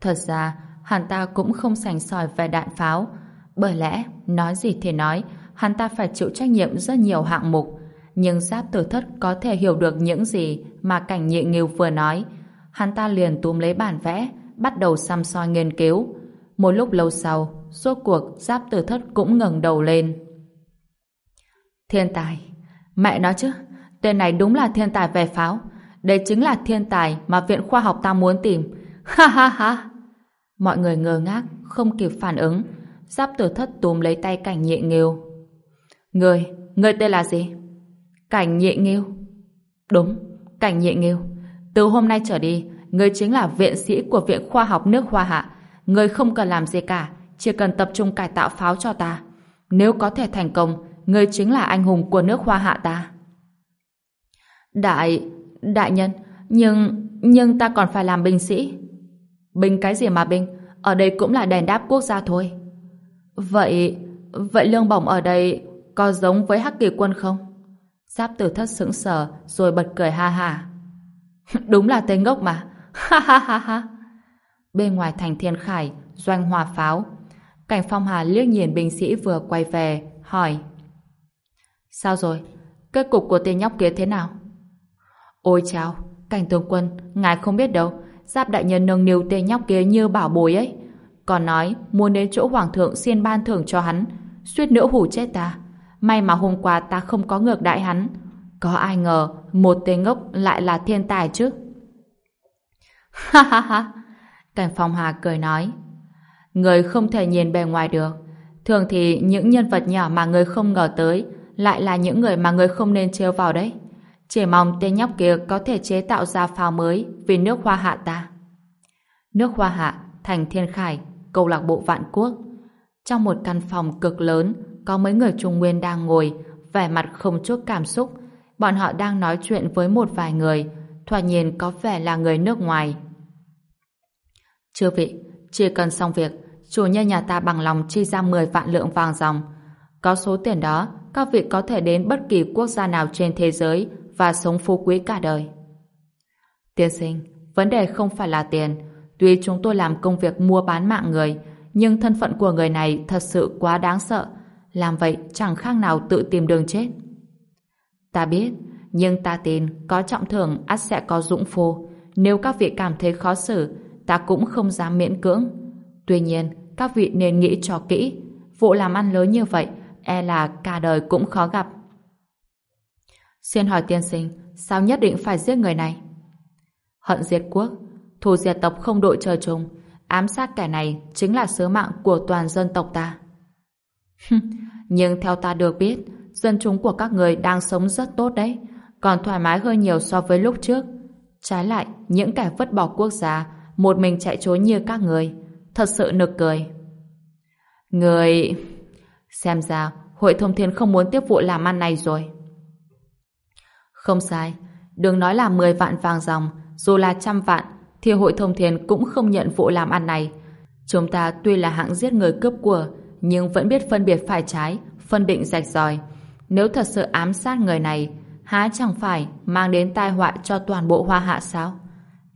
Thật ra hắn ta cũng không sành sỏi về đạn pháo bởi lẽ nói gì thì nói hắn ta phải chịu trách nhiệm rất nhiều hạng mục nhưng giáp tử thất có thể hiểu được những gì mà cảnh nhị nghiêu vừa nói hắn ta liền túm lấy bản vẽ bắt đầu xăm soi nghiên cứu. Một lúc lâu sau, suốt cuộc giáp tử thất cũng ngẩng đầu lên. Thiên tài. Mẹ nói chứ, tên này đúng là thiên tài về pháo. Đây chính là thiên tài mà Viện Khoa học ta muốn tìm. Ha ha ha! Mọi người ngơ ngác, không kịp phản ứng. Giáp tử thất túm lấy tay cảnh nhị nghêu. Người, người tên là gì? Cảnh nhị nghêu. Đúng, cảnh nhị nghêu. Từ hôm nay trở đi, người chính là viện sĩ của Viện Khoa học nước Hoa Hạ. Người không cần làm gì cả, chỉ cần tập trung cải tạo pháo cho ta. Nếu có thể thành công, người chính là anh hùng của nước Hoa Hạ ta. Đại... đại nhân, nhưng... nhưng ta còn phải làm binh sĩ. Binh cái gì mà binh? Ở đây cũng là đèn đáp quốc gia thôi. Vậy... vậy lương bổng ở đây có giống với hắc kỳ quân không? Giáp tử thất sững sờ rồi bật cười ha ha. Đúng là tên ngốc mà. Ha ha ha ha. Bên ngoài thành thiên khải, doanh hòa pháo. Cảnh phong hà liếc nhìn binh sĩ vừa quay về, hỏi. Sao rồi? Kết cục của tên nhóc kia thế nào? Ôi chào, cảnh tướng quân, ngài không biết đâu. Giáp đại nhân nâng niu tên nhóc kia như bảo bối ấy. Còn nói muốn đến chỗ hoàng thượng xin ban thưởng cho hắn. Suýt nữa hủ chết ta. May mà hôm qua ta không có ngược đại hắn. Có ai ngờ một tên ngốc lại là thiên tài chứ? Ha ha ha! Cảnh Phong Hà cười nói. Người không thể nhìn bề ngoài được. Thường thì những nhân vật nhỏ mà người không ngờ tới lại là những người mà người không nên trêu vào đấy. Chỉ mong tên nhóc kia có thể chế tạo ra pháo mới vì nước hoa hạ ta. Nước hoa hạ, thành thiên khải, câu lạc bộ vạn quốc. Trong một căn phòng cực lớn, có mấy người Trung Nguyên đang ngồi, vẻ mặt không chút cảm xúc. Bọn họ đang nói chuyện với một vài người, thoạt nhìn có vẻ là người nước ngoài. Chưa vị, chỉ cần xong việc, chủ nhân nhà ta bằng lòng chi ra 10 vạn lượng vàng dòng. Có số tiền đó, các vị có thể đến bất kỳ quốc gia nào trên thế giới và sống phú quý cả đời. Tiên sinh, vấn đề không phải là tiền. Tuy chúng tôi làm công việc mua bán mạng người, nhưng thân phận của người này thật sự quá đáng sợ. Làm vậy chẳng khác nào tự tìm đường chết. Ta biết, nhưng ta tin có trọng thưởng ắt sẽ có dũng phô. Nếu các vị cảm thấy khó xử, ta cũng không dám miễn cưỡng. Tuy nhiên, các vị nên nghĩ cho kỹ. Vụ làm ăn lớn như vậy, e là cả đời cũng khó gặp. Xin hỏi tiên sinh, sao nhất định phải giết người này? Hận diệt quốc, thù diệt tộc không đội trời chung, ám sát kẻ này chính là sứ mạng của toàn dân tộc ta. Nhưng theo ta được biết, dân chúng của các người đang sống rất tốt đấy, còn thoải mái hơn nhiều so với lúc trước. Trái lại, những kẻ vứt bỏ quốc gia, một mình chạy trốn như các người, thật sự nực cười. Người... Xem ra, hội thông thiên không muốn tiếp vụ làm ăn này rồi. Không sai, đừng nói là 10 vạn vàng dòng, dù là trăm vạn, thì hội thông thiên cũng không nhận vụ làm ăn này. Chúng ta tuy là hạng giết người cướp của, nhưng vẫn biết phân biệt phải trái, phân định rạch ròi. Nếu thật sự ám sát người này, há chẳng phải mang đến tai họa cho toàn bộ hoa hạ sao?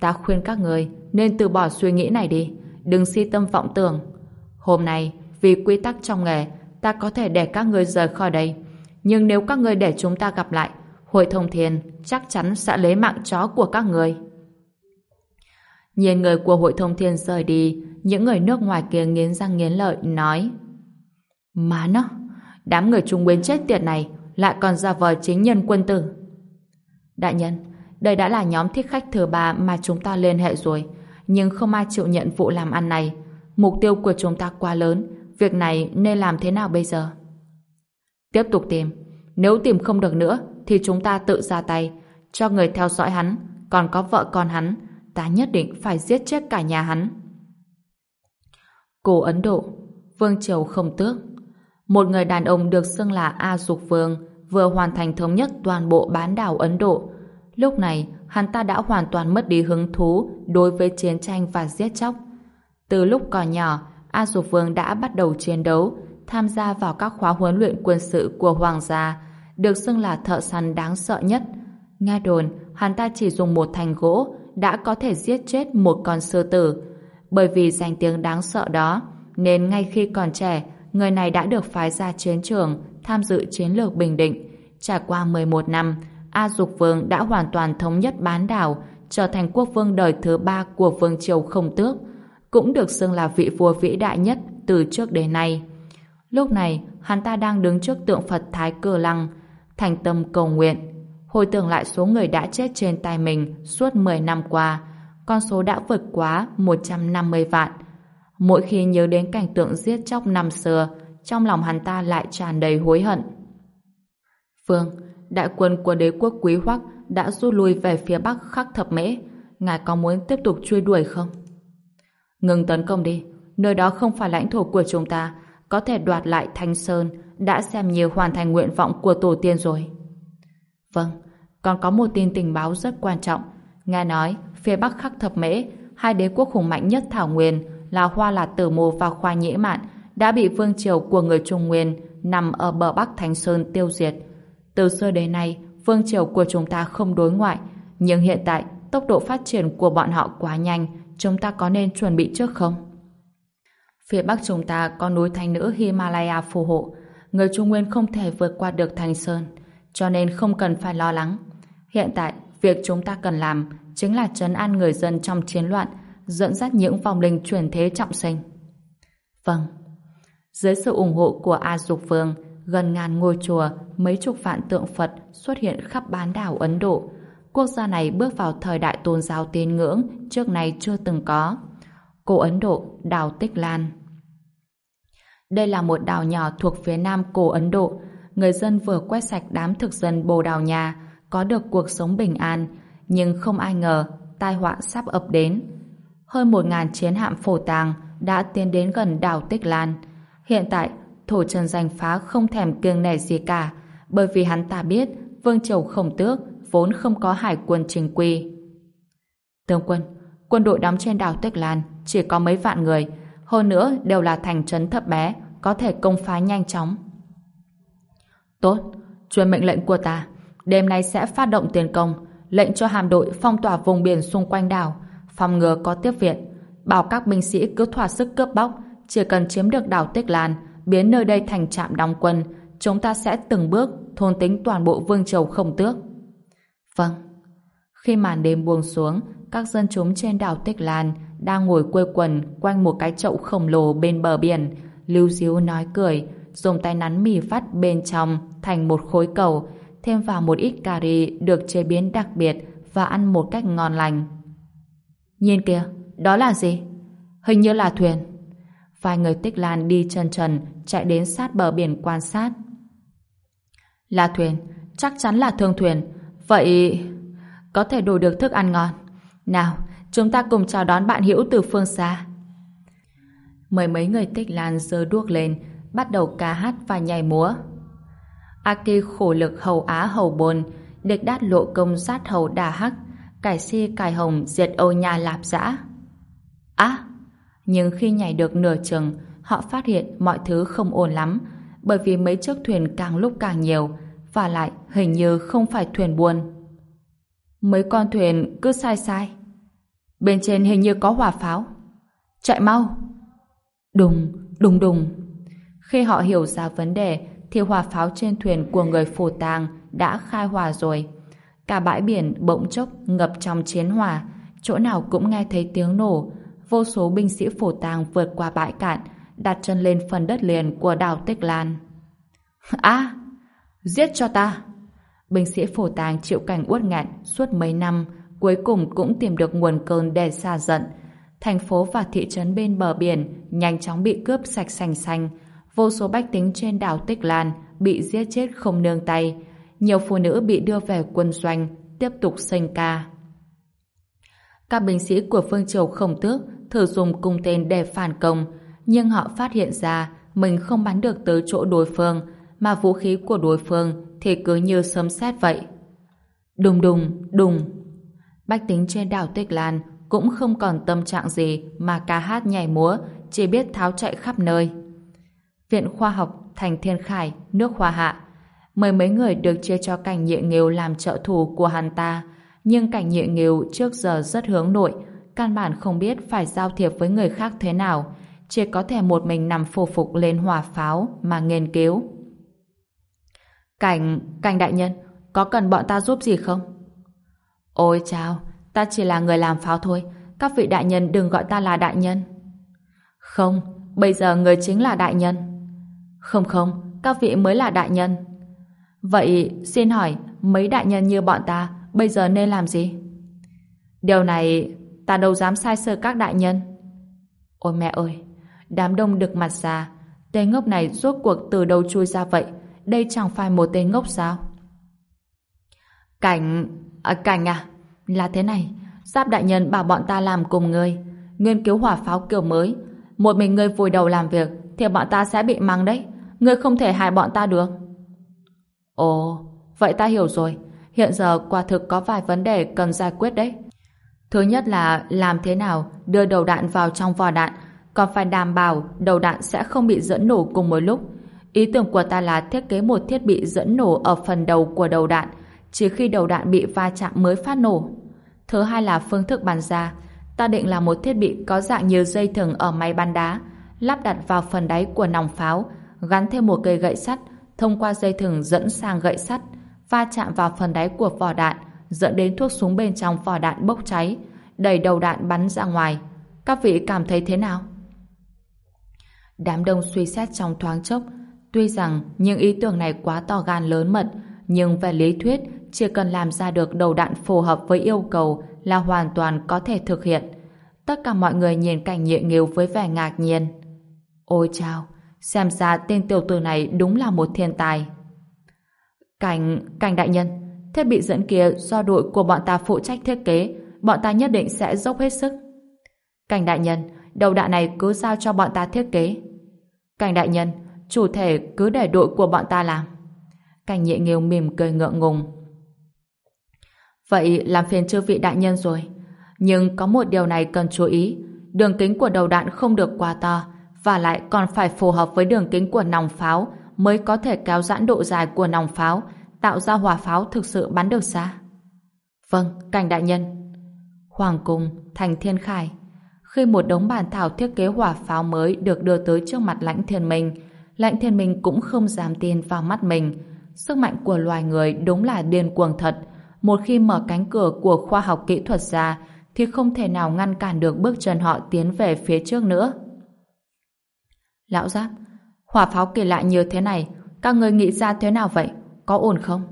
Ta khuyên các người nên từ bỏ suy nghĩ này đi, đừng si tâm vọng tưởng. Hôm nay, vì quy tắc trong nghề, ta có thể để các người rời khỏi đây. Nhưng nếu các người để chúng ta gặp lại, hội thông thiên chắc chắn sẽ lấy mạng chó của các người. Nhìn người của hội thông thiên rời đi, những người nước ngoài kia nghiến răng nghiến lợi nói Má nó, đám người trung nguyên chết tiệt này lại còn ra vờ chính nhân quân tử. Đại nhân, đây đã là nhóm thích khách thứ ba mà chúng ta liên hệ rồi, nhưng không ai chịu nhận vụ làm ăn này. Mục tiêu của chúng ta quá lớn, việc này nên làm thế nào bây giờ? Tiếp tục tìm. Nếu tìm không được nữa, thì chúng ta tự ra tay, cho người theo dõi hắn, còn có vợ con hắn, ta nhất định phải giết chết cả nhà hắn. Cổ Ấn Độ, Vương Triều không tước. Một người đàn ông được xưng là A Dục Vương vừa hoàn thành thống nhất toàn bộ bán đảo Ấn Độ. Lúc này, hắn ta đã hoàn toàn mất đi hứng thú đối với chiến tranh và giết chóc. Từ lúc còn nhỏ, A Dục Vương đã bắt đầu chiến đấu, tham gia vào các khóa huấn luyện quân sự của Hoàng gia, được xưng là thợ săn đáng sợ nhất. Nghe đồn, hắn ta chỉ dùng một thành gỗ đã có thể giết chết một con sư tử. Bởi vì danh tiếng đáng sợ đó, nên ngay khi còn trẻ, người này đã được phái ra chiến trường tham dự chiến lược Bình Định. Trải qua 11 năm, A Dục Vương đã hoàn toàn thống nhất bán đảo, trở thành quốc vương đời thứ ba của Vương Triều Không Tước, cũng được xưng là vị vua vĩ đại nhất từ trước đến nay. Lúc này, hắn ta đang đứng trước tượng Phật Thái Cờ Lăng, thành tâm cầu nguyện. Hồi tưởng lại số người đã chết trên tay mình suốt 10 năm qua, con số đã vượt quá 150 vạn. Mỗi khi nhớ đến cảnh tượng giết chóc năm xưa, trong lòng hắn ta lại tràn đầy hối hận. Phương, đại quân của đế quốc quý hoắc đã rút lui về phía bắc khắc thập mễ. Ngài có muốn tiếp tục truy đuổi không? Ngừng tấn công đi. Nơi đó không phải lãnh thổ của chúng ta. Có thể đoạt lại Thanh Sơn đã xem như hoàn thành nguyện vọng của tổ tiên rồi. Vâng, còn có một tin tình báo rất quan trọng. Nghe nói, phía bắc khắc thập mễ, hai đế quốc hùng mạnh nhất Thảo Nguyên là Hoa Lạt Tử Mù và Khoa Nhĩ Mạn đã bị vương triều của người Trung Nguyên nằm ở bờ bắc thánh Sơn tiêu diệt. Từ xưa đến nay, vương triều của chúng ta không đối ngoại, nhưng hiện tại tốc độ phát triển của bọn họ quá nhanh, chúng ta có nên chuẩn bị trước không? Phía bắc chúng ta có núi thanh nữ Himalaya phù hộ, người Trung Nguyên không thể vượt qua được Thành Sơn, cho nên không cần phải lo lắng. Hiện tại, việc chúng ta cần làm chính là trấn an người dân trong chiến loạn, dẫn dắt những vòng linh chuyển thế trọng sinh. Vâng. Dưới sự ủng hộ của A Dục Vương, gần ngàn ngôi chùa, mấy chục vạn tượng Phật xuất hiện khắp bán đảo Ấn Độ. Quốc gia này bước vào thời đại tôn giáo tín ngưỡng trước này chưa từng có. Cổ Ấn Độ, đảo Tích Lan. Đây là một đảo nhỏ thuộc phía nam cổ Ấn Độ. Người dân vừa quét sạch đám thực dân Bồ Đào Nha, có được cuộc sống bình an, nhưng không ai ngờ tai họa sắp ập đến. Hơn một ngàn chiến hạm phổ tàng đã tiến đến gần đảo Tích Lan. Hiện tại, thổ trần danh phá không thèm kiêng nể gì cả, bởi vì hắn ta biết Vương Triều Khổng Tước vốn không có hải quân chính quy. Tướng quân, quân đội đóng trên đảo Tích Lan chỉ có mấy vạn người, hơn nữa đều là thành trấn thấp bé, có thể công phá nhanh chóng. Tốt, truyền mệnh lệnh của ta, đêm nay sẽ phát động tiến công, lệnh cho hàm đội phong tỏa vùng biển xung quanh đảo, phòng ngừa có tiếp viện, bảo các binh sĩ cứ thỏa sức cướp bóc, chỉ cần chiếm được đảo Tích Lan, biến nơi đây thành trạm đóng quân, chúng ta sẽ từng bước thôn tính toàn bộ vương triều không tước. Vâng. Khi màn đêm buông xuống, các dân chúng trên đảo Tích Lan đang ngồi quây quần quanh một cái chậu khổng lồ bên bờ biển. Lưu Diếu nói cười, dùng tay nắn mì vắt bên trong thành một khối cầu, thêm vào một ít cà ri được chế biến đặc biệt và ăn một cách ngon lành. Nhìn kìa, đó là gì? Hình như là thuyền. Vài người Tích Lan đi chân trần chạy đến sát bờ biển quan sát. Là thuyền, chắc chắn là thương thuyền. Vậy có thể đổi được thức ăn ngon. Nào, chúng ta cùng chào đón bạn hữu từ phương xa. Mười mấy người tích lan giơ đuốc lên, bắt đầu ca hát và nhảy múa. Aki khổ lực hầu Á hầu bồn, địch đát lộ công sát hầu đà hắc, cải si cải hồng diệt âu nhà lạp giã. Á! nhưng khi nhảy được nửa chừng, họ phát hiện mọi thứ không ổn lắm, bởi vì mấy chiếc thuyền càng lúc càng nhiều, và lại hình như không phải thuyền buôn. Mấy con thuyền cứ sai sai. Bên trên hình như có hỏa pháo. Chạy mau! Đùng, đùng đùng. Khi họ hiểu ra vấn đề, thì hỏa pháo trên thuyền của người phù tàng đã khai hỏa rồi. Cả bãi biển bỗng chốc ngập trong chiến hỏa, chỗ nào cũng nghe thấy tiếng nổ. Vô số binh sĩ phù tàng vượt qua bãi cạn, đặt chân lên phần đất liền của đảo Tích Lan. À! Giết cho ta! Binh sĩ phổ tàng chịu cảnh uất ngạn suốt mấy năm, cuối cùng cũng tìm được nguồn cơn để xa giận. Thành phố và thị trấn bên bờ biển nhanh chóng bị cướp sạch sành xanh. Vô số bách tính trên đảo Tích Lan bị giết chết không nương tay. Nhiều phụ nữ bị đưa về quân doanh, tiếp tục sinh ca. Các binh sĩ của phương triều không tước thử dùng cung tên để phản công, nhưng họ phát hiện ra mình không bắn được tới chỗ đối phương, mà vũ khí của đối phương thì cứ như sấm sét vậy. Đùng đùng, đùng. Bách tính trên đảo Tích Lan cũng không còn tâm trạng gì mà ca hát nhảy múa, chỉ biết tháo chạy khắp nơi. Viện Khoa học Thành Thiên Khải, nước Hoa Hạ. Mười mấy người được chia cho cảnh nhị nghiêu làm trợ thủ của hắn ta, nhưng cảnh nhị nghiêu trước giờ rất hướng nội, căn bản không biết phải giao thiệp với người khác thế nào, chỉ có thể một mình nằm phù phục lên hỏa pháo mà nghiên cứu. Cảnh, cảnh đại nhân, có cần bọn ta giúp gì không? Ôi chào, ta chỉ là người làm pháo thôi, các vị đại nhân đừng gọi ta là đại nhân. Không, bây giờ người chính là đại nhân. Không không, các vị mới là đại nhân. Vậy xin hỏi, mấy đại nhân như bọn ta bây giờ nên làm gì? Điều này ta đâu dám sai sơ các đại nhân. Ôi mẹ ơi, đám đông được mặt ra, tên ngốc này rốt cuộc từ đâu chui ra vậy? Đây chẳng phải một tên ngốc sao? Cảnh... À, cảnh à? Là thế này, Giáp đại nhân bảo bọn ta làm cùng ngươi, nghiên cứu hỏa pháo kiểu mới. Một mình ngươi vùi đầu làm việc, thì bọn ta sẽ bị mắng đấy. Ngươi không thể hại bọn ta được. Ồ, vậy ta hiểu rồi. Hiện giờ quả thực có vài vấn đề cần giải quyết đấy. Thứ nhất là làm thế nào đưa đầu đạn vào trong vỏ đạn, còn phải đảm bảo đầu đạn sẽ không bị dẫn nổ cùng một lúc. Ý tưởng của ta là thiết kế một thiết bị dẫn nổ ở phần đầu của đầu đạn, chỉ khi đầu đạn bị va chạm mới phát nổ. Thứ hai là phương thức bắn ra. Ta định là một thiết bị có dạng như dây thừng ở máy bắn đá, lắp đặt vào phần đáy của nòng pháo, gắn thêm một cây gậy sắt, thông qua dây thừng dẫn sang gậy sắt, va chạm vào phần đáy của vỏ đạn, dẫn đến thuốc súng bên trong vỏ đạn bốc cháy, đẩy đầu đạn bắn ra ngoài. Các vị cảm thấy thế nào? Đám đông suy xét trong thoáng chốc, tuy rằng những ý tưởng này quá to gan lớn mật, nhưng về lý thuyết chỉ cần làm ra được đầu đạn phù hợp với yêu cầu là hoàn toàn có thể thực hiện. Tất cả mọi người nhìn cảnh nhịn nghiêu với vẻ ngạc nhiên. Ôi chao, xem ra tên tiểu tử này đúng là một thiên tài. Cảnh, cảnh đại nhân, thiết bị dẫn kia do đội của bọn ta phụ trách thiết kế, bọn ta nhất định sẽ dốc hết sức. Cảnh đại nhân, đầu đạn này cứ giao cho bọn ta thiết kế. Cảnh đại nhân, chủ thể cứ để đội của bọn ta làm. Cảnh nhị nghiêu mỉm cười ngượng ngùng. Vậy làm phiền chư vị đại nhân rồi. Nhưng có một điều này cần chú ý. Đường kính của đầu đạn không được quá to và lại còn phải phù hợp với đường kính của nòng pháo mới có thể kéo giãn độ dài của nòng pháo tạo ra hỏa pháo thực sự bắn được xa. Vâng, cảnh đại nhân. Hoàng Cung, Thành Thiên Khải. Khi một đống bản thảo thiết kế hỏa pháo mới được đưa tới trước mặt lãnh thiên minh, lãnh thiên minh cũng không dám tin vào mắt mình. Sức mạnh của loài người đúng là điên cuồng thật, một khi mở cánh cửa của khoa học kỹ thuật ra thì không thể nào ngăn cản được bước chân họ tiến về phía trước nữa. Lão Giáp, hỏa pháo kỳ lạ như thế này, các người nghĩ ra thế nào vậy? Có ổn không?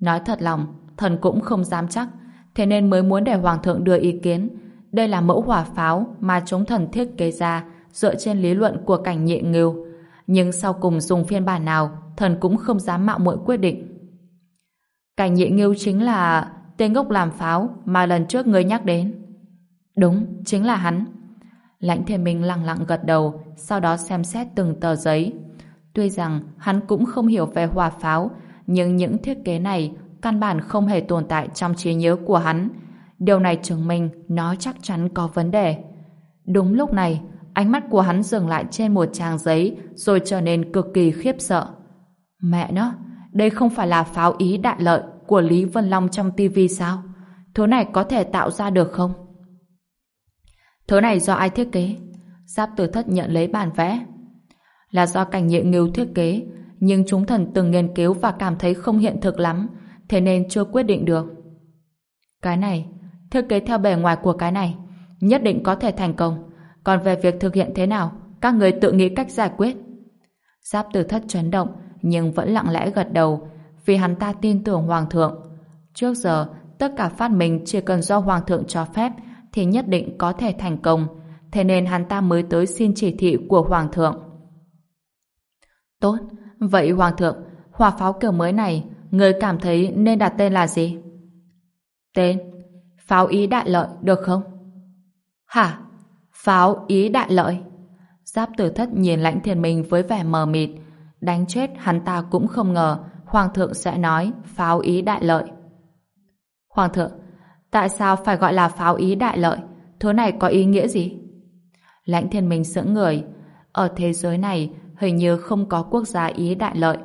Nói thật lòng, thần cũng không dám chắc, thế nên mới muốn để Hoàng thượng đưa ý kiến. Đây là mẫu hỏa pháo mà chúng thần thiết kế ra dựa trên lý luận của cảnh nhị ngưu. Nhưng sau cùng dùng phiên bản nào, thần cũng không dám mạo muội quyết định. Cảnh nhị nghiêu chính là tên gốc làm pháo mà lần trước người nhắc đến. Đúng, chính là hắn. Lãnh thiên minh lặng lặng gật đầu, sau đó xem xét từng tờ giấy. Tuy rằng hắn cũng không hiểu về hỏa pháo, nhưng những thiết kế này căn bản không hề tồn tại trong trí nhớ của hắn. Điều này chứng minh nó chắc chắn có vấn đề. Đúng lúc này, ánh mắt của hắn dừng lại trên một trang giấy rồi trở nên cực kỳ khiếp sợ. Mẹ nó, đây không phải là pháo ý đại lợi của Lý Vân Long trong tivi sao? Thứ này có thể tạo ra được không? Thứ này do ai thiết kế? Giáp tử thất nhận lấy bản vẽ. Là do cảnh nhị nghiêu thiết kế, nhưng chúng thần từng nghiên cứu và cảm thấy không hiện thực lắm, thế nên chưa quyết định được. Cái này, thiết kế theo bề ngoài của cái này, nhất định có thể thành công. Còn về việc thực hiện thế nào, các người tự nghĩ cách giải quyết. Giáp tử thất chấn động, nhưng vẫn lặng lẽ gật đầu vì hắn ta tin tưởng Hoàng thượng. Trước giờ, tất cả phát minh chỉ cần do Hoàng thượng cho phép thì nhất định có thể thành công, thế nên hắn ta mới tới xin chỉ thị của Hoàng thượng. Tốt, vậy Hoàng thượng, hỏa pháo kiểu mới này, người cảm thấy nên đặt tên là gì? Tên? Pháo ý đại lợi, được không? Hả? Pháo ý đại lợi? Giáp tử thất nhìn lãnh thiên minh với vẻ mờ mịt, Đánh chết hắn ta cũng không ngờ Hoàng thượng sẽ nói pháo ý đại lợi. Hoàng thượng, tại sao phải gọi là pháo ý đại lợi? Thứ này có ý nghĩa gì? Lãnh thiên minh sững người. Ở thế giới này hình như không có quốc gia ý đại lợi.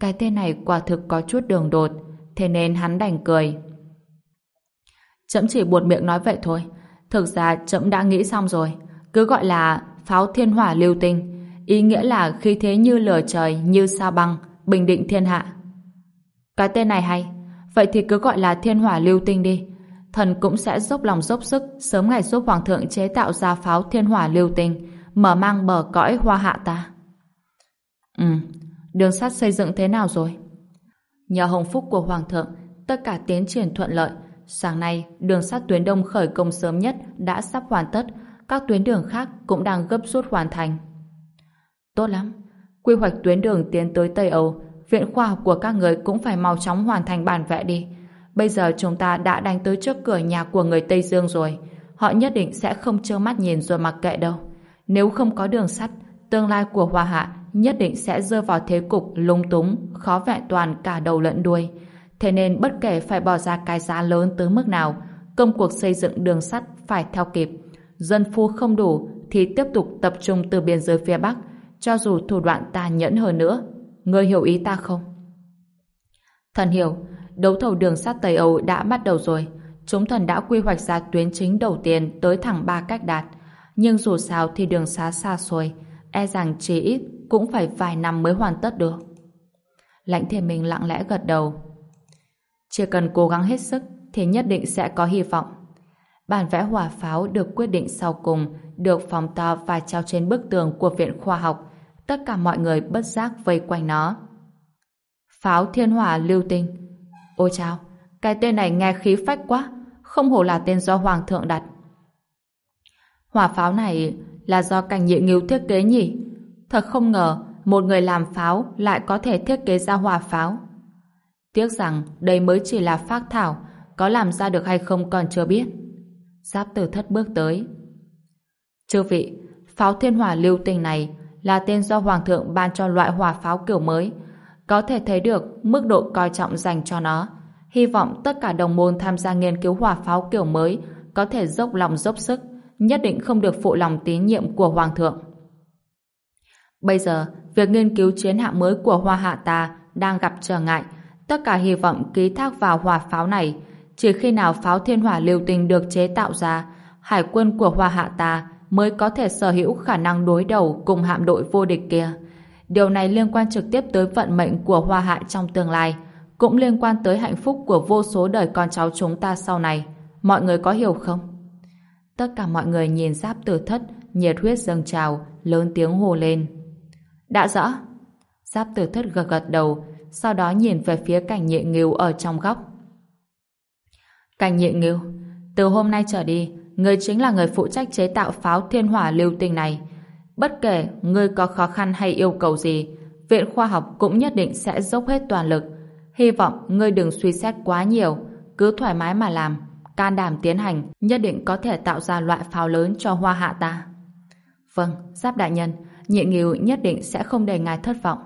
Cái tên này quả thực có chút đường đột, thế nên hắn đành cười. Chậm chỉ buột miệng nói vậy thôi. Thực ra chậm đã nghĩ xong rồi. Cứ gọi là pháo thiên hỏa lưu tinh ý nghĩa là khí thế như lửa trời, như sao băng, bình định thiên hạ. Cái tên này hay, vậy thì cứ gọi là thiên hỏa lưu tinh đi. Thần cũng sẽ dốc lòng dốc sức sớm ngày giúp Hoàng thượng chế tạo ra pháo thiên hỏa lưu tình mở mang bờ cõi hoa hạ ta. Ừ, đường sắt xây dựng thế nào rồi? Nhờ hồng phúc của Hoàng thượng, tất cả tiến triển thuận lợi. Sáng nay, đường sắt tuyến đông khởi công sớm nhất đã sắp hoàn tất, các tuyến đường khác cũng đang gấp rút hoàn thành. Tốt lắm, quy hoạch tuyến đường tiến tới Tây Âu, viện khoa học của các người cũng phải mau chóng hoàn thành bản vẽ đi. Bây giờ chúng ta đã đánh tới trước cửa nhà của người Tây Dương rồi. Họ nhất định sẽ không trơ mắt nhìn rồi mặc kệ đâu. Nếu không có đường sắt, tương lai của Hoa Hạ nhất định sẽ rơi vào thế cục lung túng, khó vẹn toàn cả đầu lẫn đuôi. Thế nên bất kể phải bỏ ra cái giá lớn tới mức nào, công cuộc xây dựng đường sắt phải theo kịp. Dân phu không đủ thì tiếp tục tập trung từ biên giới phía Bắc, cho dù thủ đoạn tàn nhẫn hơn nữa. Ngươi hiểu ý ta không? Thần hiểu, đấu thầu đường sắt Tây Âu đã bắt đầu rồi. Chúng thần đã quy hoạch ra tuyến chính đầu tiên tới thẳng ba cách đạt. Nhưng dù sao thì đường xá xa xôi, e rằng chỉ ít cũng phải vài năm mới hoàn tất được. Lãnh thiên minh lặng lẽ gật đầu. Chỉ cần cố gắng hết sức thì nhất định sẽ có hy vọng. Bản vẽ hỏa pháo được quyết định sau cùng được phóng to và treo trên bức tường của Viện Khoa học. Tất cả mọi người bất giác vây quanh nó. Pháo thiên hỏa lưu tinh. Ôi chao, cái tên này nghe khí phách quá, không hổ là tên do Hoàng thượng đặt. Hỏa pháo này là do cảnh nhị nghiêu thiết kế nhỉ? Thật không ngờ một người làm pháo lại có thể thiết kế ra hỏa pháo. Tiếc rằng đây mới chỉ là phác thảo, có làm ra được hay không còn chưa biết. Giáp tử thất bước tới. Chư vị, pháo thiên hỏa lưu tình này là tên do Hoàng thượng ban cho loại hỏa pháo kiểu mới. Có thể thấy được mức độ coi trọng dành cho nó. Hy vọng tất cả đồng môn tham gia nghiên cứu hỏa pháo kiểu mới có thể dốc lòng dốc sức, nhất định không được phụ lòng tín nhiệm của Hoàng thượng. Bây giờ, việc nghiên cứu chiến hạm mới của Hoa Hạ ta đang gặp trở ngại. Tất cả hy vọng ký thác vào hỏa pháo này. Chỉ khi nào pháo thiên hỏa liều tình được chế tạo ra, hải quân của Hoa Hạ ta mới có thể sở hữu khả năng đối đầu cùng hạm đội vô địch kia. Điều này liên quan trực tiếp tới vận mệnh của Hoa Hạ trong tương lai, cũng liên quan tới hạnh phúc của vô số đời con cháu chúng ta sau này. Mọi người có hiểu không? Tất cả mọi người nhìn giáp tử thất, nhiệt huyết dâng trào, lớn tiếng hồ lên. Đã rõ. Giáp tử thất gật gật đầu, sau đó nhìn về phía cảnh nhị nghiêu ở trong góc. Cảnh nhị nghiêu, từ hôm nay trở đi, người chính là người phụ trách chế tạo pháo thiên hỏa lưu tinh này. Bất kể ngươi có khó khăn hay yêu cầu gì, Viện Khoa học cũng nhất định sẽ dốc hết toàn lực. Hy vọng ngươi đừng suy xét quá nhiều, cứ thoải mái mà làm, can đảm tiến hành, nhất định có thể tạo ra loại pháo lớn cho hoa hạ ta. Vâng, Giáp Đại Nhân, nhị nghiêu nhất định sẽ không để ngài thất vọng.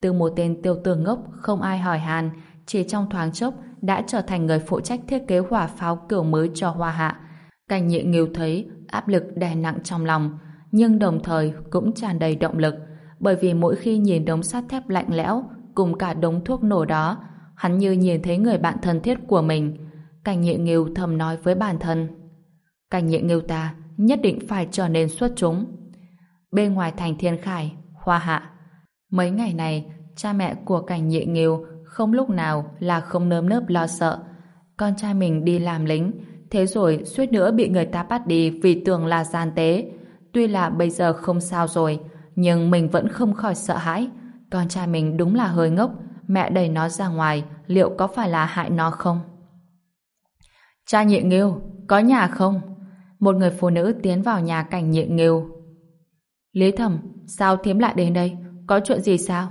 Từ một tên tiêu tường ngốc không ai hỏi hàn, chỉ trong thoáng chốc đã trở thành người phụ trách thiết kế hỏa pháo kiểu mới cho hoa hạ. Cảnh nhị nghiêu thấy áp lực đè nặng trong lòng, nhưng đồng thời cũng tràn đầy động lực, bởi vì mỗi khi nhìn đống sắt thép lạnh lẽo cùng cả đống thuốc nổ đó, hắn như nhìn thấy người bạn thân thiết của mình. Cảnh nhị nghiêu thầm nói với bản thân. Cảnh nhị nghiêu ta nhất định phải trở nên xuất chúng. Bên ngoài thành thiên khải, hoa hạ. Mấy ngày này, cha mẹ của cảnh nhị nghiêu không lúc nào là không nơm nớp lo sợ. Con trai mình đi làm lính, thế rồi suýt nữa bị người ta bắt đi vì tưởng là gian tế. Tuy là bây giờ không sao rồi, nhưng mình vẫn không khỏi sợ hãi. Con trai mình đúng là hơi ngốc, mẹ đẩy nó ra ngoài, liệu có phải là hại nó không? Cha nhị nghiêu, có nhà không? Một người phụ nữ tiến vào nhà cảnh nhị nghiêu. Lý thẩm, sao thiếm lại đến đây? Có chuyện gì sao?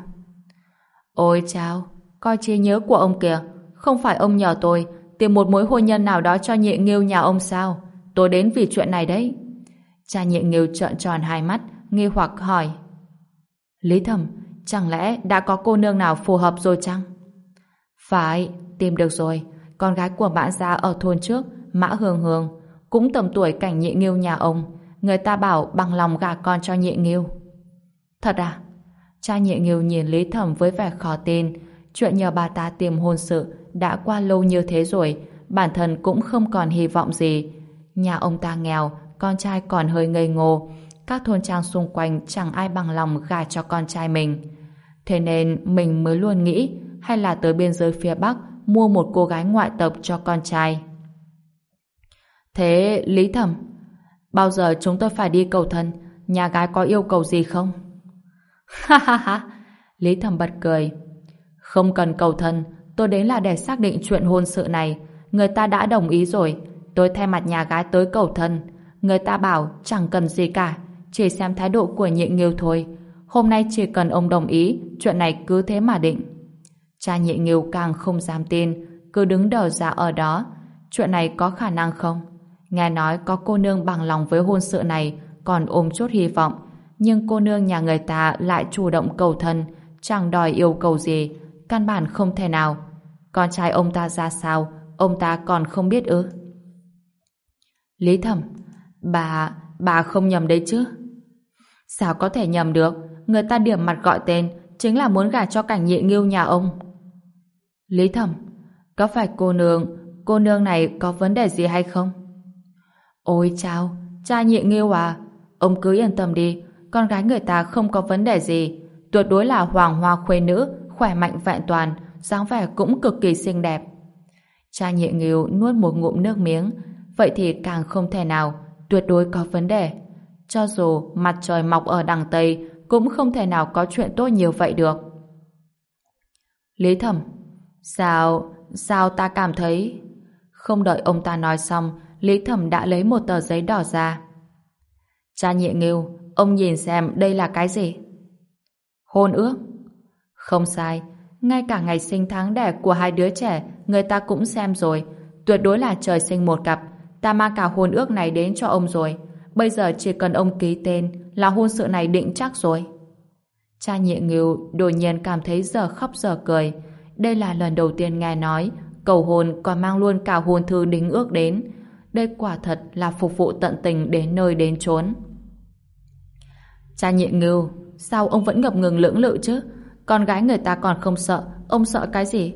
Ôi chao, coi trí nhớ của ông kìa. Không phải ông nhờ tôi tìm một mối hôn nhân nào đó cho nhị nghiêu nhà ông sao? Tôi đến vì chuyện này đấy. Cha nhị nghiêu trợn tròn hai mắt, nghi hoặc hỏi. Lý thẩm, chẳng lẽ đã có cô nương nào phù hợp rồi chăng? Phải, tìm được rồi. Con gái của mã gia ở thôn trước, Mã Hương Hương, cũng tầm tuổi cảnh nhị nghiêu nhà ông. Người ta bảo bằng lòng gả con cho nhị nghiêu. Thật à? Cha nhị nghiêu nhìn Lý Thẩm với vẻ khó tin. Chuyện nhờ bà ta tìm hôn sự đã qua lâu như thế rồi, bản thân cũng không còn hy vọng gì. Nhà ông ta nghèo, con trai còn hơi ngây ngô. Các thôn trang xung quanh chẳng ai bằng lòng gả cho con trai mình. Thế nên mình mới luôn nghĩ hay là tới biên giới phía Bắc mua một cô gái ngoại tộc cho con trai. Thế Lý Thẩm, bao giờ chúng tôi phải đi cầu thân, nhà gái có yêu cầu gì không? Ha ha ha, Lý Thẩm bật cười. Không cần cầu thân, tôi đến là để xác định chuyện hôn sự này. Người ta đã đồng ý rồi. Tôi thay mặt nhà gái tới cầu thân. Người ta bảo chẳng cần gì cả, chỉ xem thái độ của nhị nghiêu thôi. Hôm nay chỉ cần ông đồng ý, chuyện này cứ thế mà định. Cha nhị nghiêu càng không dám tin, cứ đứng đầu ra ở đó. Chuyện này có khả năng không? Nghe nói có cô nương bằng lòng với hôn sự này, còn ôm chút hy vọng. Nhưng cô nương nhà người ta lại chủ động cầu thân, chẳng đòi yêu cầu gì, căn bản không thể nào. Con trai ông ta ra sao, ông ta còn không biết ư? Lý Thẩm, bà, bà không nhầm đấy chứ? Sao có thể nhầm được? Người ta điểm mặt gọi tên, chính là muốn gả cho cảnh nhị nghiêu nhà ông. Lý Thẩm, có phải cô nương, cô nương này có vấn đề gì hay không? Ôi chao, cha nhị nghiêu à, ông cứ yên tâm đi, con gái người ta không có vấn đề gì, tuyệt đối là hoàng hoa khuê nữ, khỏe mạnh vẹn toàn, dáng vẻ cũng cực kỳ xinh đẹp. Cha nhị nghiêu nuốt một ngụm nước miếng, vậy thì càng không thể nào, tuyệt đối có vấn đề. Cho dù mặt trời mọc ở đằng Tây, cũng không thể nào có chuyện tốt nhiều vậy được. Lý Thẩm, sao, sao ta cảm thấy... Không đợi ông ta nói xong, Lý Thẩm đã lấy một tờ giấy đỏ ra. Cha nhị nghiêu, ông nhìn xem đây là cái gì? Hôn ước. Không sai, ngay cả ngày sinh tháng đẻ của hai đứa trẻ người ta cũng xem rồi. Tuyệt đối là trời sinh một cặp. Ta mang cả hôn ước này đến cho ông rồi. Bây giờ chỉ cần ông ký tên là hôn sự này định chắc rồi. Cha nhị ngưu đột nhiên cảm thấy giờ khóc giờ cười. Đây là lần đầu tiên nghe nói cầu hôn còn mang luôn cả hôn thư đính ước đến. Đây quả thật là phục vụ tận tình đến nơi đến chốn. Cha nhị ngưu, sao ông vẫn ngập ngừng lưỡng lự chứ? Con gái người ta còn không sợ, ông sợ cái gì?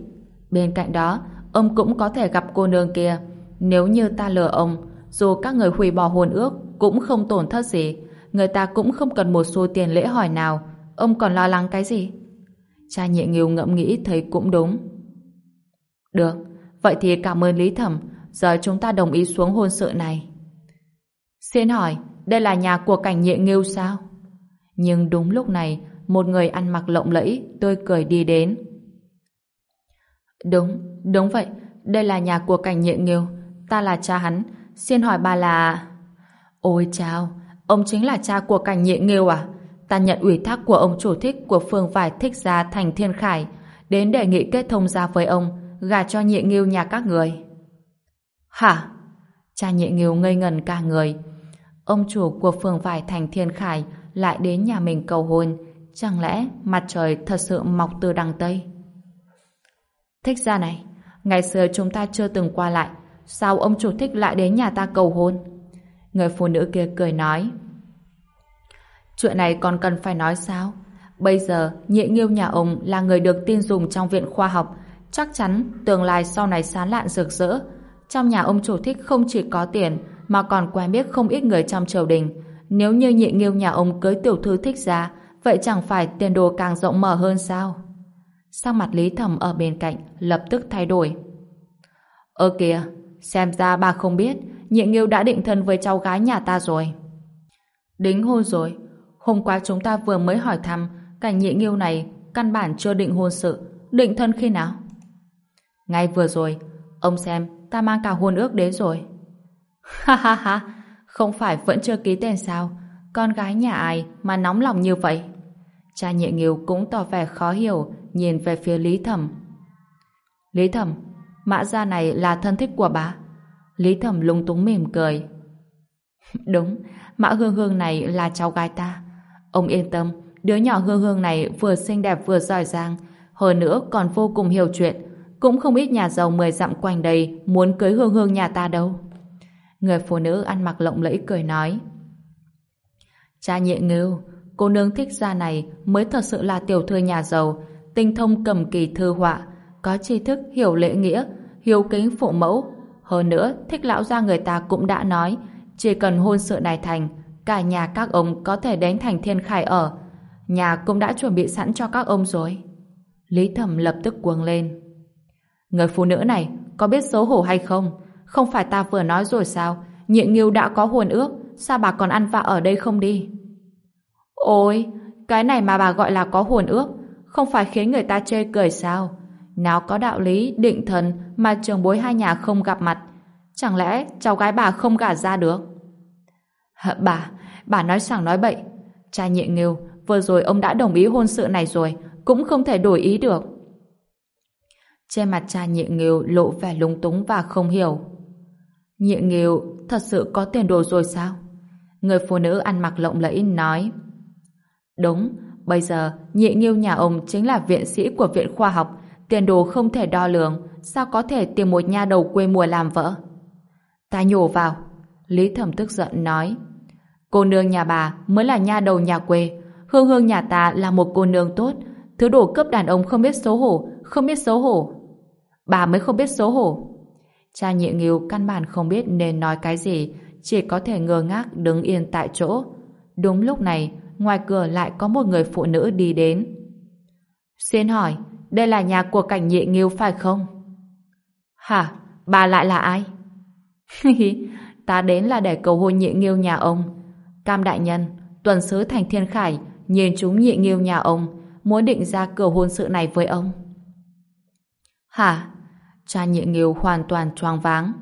Bên cạnh đó, ông cũng có thể gặp cô nương kia. Nếu như ta lừa ông, dù các người hủy bỏ hôn ước, cũng không tổn thất gì. Người ta cũng không cần một xu tiền lễ hỏi nào. Ông còn lo lắng cái gì? Cha nhị nghiêu ngẫm nghĩ thấy cũng đúng. Được, vậy thì cảm ơn Lý Thẩm. Giờ chúng ta đồng ý xuống hôn sự này. Xin hỏi, đây là nhà của cảnh nhị nghiêu sao? Nhưng đúng lúc này, một người ăn mặc lộng lẫy, tươi cười đi đến. Đúng, đúng vậy, đây là nhà của cảnh nhị nghiêu. Ta là cha hắn, xin hỏi bà là... Ôi chào, ông chính là cha của cảnh nhị nghiêu à? Ta nhận ủy thác của ông chủ thích của phường vải thích gia thành thiên khải, đến đề nghị kết thông gia với ông, gả cho nhị nghiêu nhà các người. Hả? Cha nhị nghiêu ngây ngần cả người. Ông chủ của phường vải thành thiên khải lại đến nhà mình cầu hôn, chẳng lẽ mặt trời thật sự mọc từ đằng Tây? Thích ra này, ngày xưa chúng ta chưa từng qua lại, sao ông chủ thích lại đến nhà ta cầu hôn? Người phụ nữ kia cười nói. Chuyện này còn cần phải nói sao? Bây giờ, nhị nghiêu nhà ông là người được tin dùng trong viện khoa học, chắc chắn tương lai sau này sán lạn rực rỡ. Trong nhà ông chủ thích không chỉ có tiền, mà còn quen biết không ít người trong triều đình. Nếu như nhị nghiêu nhà ông cưới tiểu thư thích ra, vậy chẳng phải tiền đồ càng rộng mở hơn sao? Sang mặt Lý Thẩm ở bên cạnh, lập tức thay đổi. Ơ kìa, xem ra bà không biết, nhị nghiêu đã định thân với cháu gái nhà ta rồi. Đính hôn rồi, hôm qua chúng ta vừa mới hỏi thăm, cảnh nhị nghiêu này căn bản chưa định hôn sự, định thân khi nào? Ngay vừa rồi, ông xem, ta mang cả hôn ước đến rồi. Ha ha ha, không phải vẫn chưa ký tên sao? Con gái nhà ai mà nóng lòng như vậy? Cha nhị nghiêu cũng tỏ vẻ khó hiểu, nhìn về phía Lý Thẩm. Lý Thẩm, mã gia này là thân thích của bà. Lý Thẩm lung túng mỉm cười. Đúng, mã hương hương này là cháu gái ta. Ông yên tâm, đứa nhỏ hương hương này vừa xinh đẹp vừa giỏi giang, hơn nữa còn vô cùng hiểu chuyện, cũng không ít nhà giàu mười dặm quanh đây muốn cưới hương hương nhà ta đâu. Người phụ nữ ăn mặc lộng lẫy cười nói. Cha nhị ngưu, cô nương thích gia này mới thật sự là tiểu thư nhà giàu, tinh thông cầm kỳ thư họa, có tri thức hiểu lễ nghĩa, hiếu kính phụ mẫu. Hơn nữa, thích lão gia người ta cũng đã nói, chỉ cần hôn sự này thành, cả nhà các ông có thể đến thành thiên khải ở. Nhà cũng đã chuẩn bị sẵn cho các ông rồi. Lý Thẩm lập tức cuồng lên. Người phụ nữ này có biết xấu hổ hay không? Không phải ta vừa nói rồi sao? Nhị nghiêu đã có hồn ước, sao bà còn ăn vạ ở đây không đi? Ôi, cái này mà bà gọi là có hồn ước, không phải khiến người ta chê cười sao? Nào có đạo lý, định thần mà trường bối hai nhà không gặp mặt. Chẳng lẽ cháu gái bà không gả ra được? Hả, bà, bà nói sảng nói bậy. Cha nhị nghiêu, vừa rồi ông đã đồng ý hôn sự này rồi, cũng không thể đổi ý được. Trên mặt cha nhị nghiêu lộ vẻ lúng túng và không hiểu. Nhị nghiêu thật sự có tiền đồ rồi sao? Người phụ nữ ăn mặc lộng lẫy nói Đúng, bây giờ nhị nghiêu nhà ông chính là viện sĩ của viện khoa học tiền đồ không thể đo lường sao có thể tìm một nha đầu quê mùa làm vợ? Ta nhổ vào Lý Thẩm tức giận nói Cô nương nhà bà mới là nha đầu nhà quê Hương hương nhà ta là một cô nương tốt Thứ đồ cướp đàn ông không biết xấu hổ Không biết xấu hổ Bà mới không biết xấu hổ Cha nhị nghiêu căn bản không biết nên nói cái gì chỉ có thể ngơ ngác đứng yên tại chỗ. Đúng lúc này, ngoài cửa lại có một người phụ nữ đi đến. Xin hỏi, đây là nhà của cảnh nhị nghiêu phải không? Hả? Bà lại là ai? ta đến là để cầu hôn nhị nghiêu nhà ông. Cam đại nhân, tuần sứ thành thiên khải, nhìn chúng nhị nghiêu nhà ông, muốn định ra cửa hôn sự này với ông. Hả? Cha nhị nghiêu hoàn toàn choáng váng.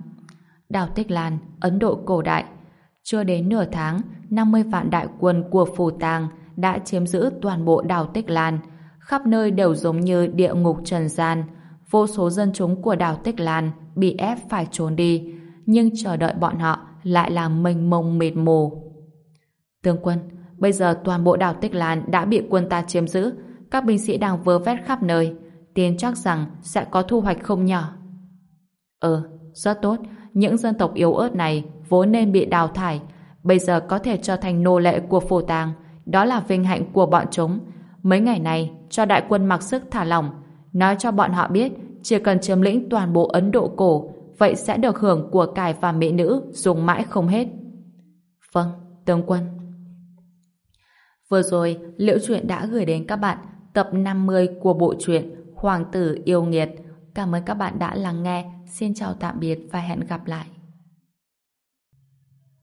Đào Tích Lan, Ấn Độ cổ đại. Chưa đến nửa tháng, 50 vạn đại quân của Phù Tàng đã chiếm giữ toàn bộ đào Tích Lan. Khắp nơi đều giống như địa ngục trần gian. Vô số dân chúng của đảo Tích Lan bị ép phải trốn đi. Nhưng chờ đợi bọn họ lại là mênh mông mịt mù. Tướng quân, bây giờ toàn bộ đảo Tích Lan đã bị quân ta chiếm giữ. Các binh sĩ đang vơ vét khắp nơi. Tin chắc rằng sẽ có thu hoạch không nhỏ. Ừ, rất tốt những dân tộc yếu ớt này vốn nên bị đào thải, bây giờ có thể trở thành nô lệ của phổ tàng. Đó là vinh hạnh của bọn chúng. Mấy ngày này, cho đại quân mặc sức thả lỏng, nói cho bọn họ biết chỉ cần chiếm lĩnh toàn bộ Ấn Độ cổ, vậy sẽ được hưởng của cải và mỹ nữ dùng mãi không hết. Vâng, tướng quân. Vừa rồi, Liễu truyện đã gửi đến các bạn tập 50 của bộ truyện Hoàng tử yêu nghiệt. Cảm ơn các bạn đã lắng nghe. Xin chào tạm biệt và hẹn gặp lại.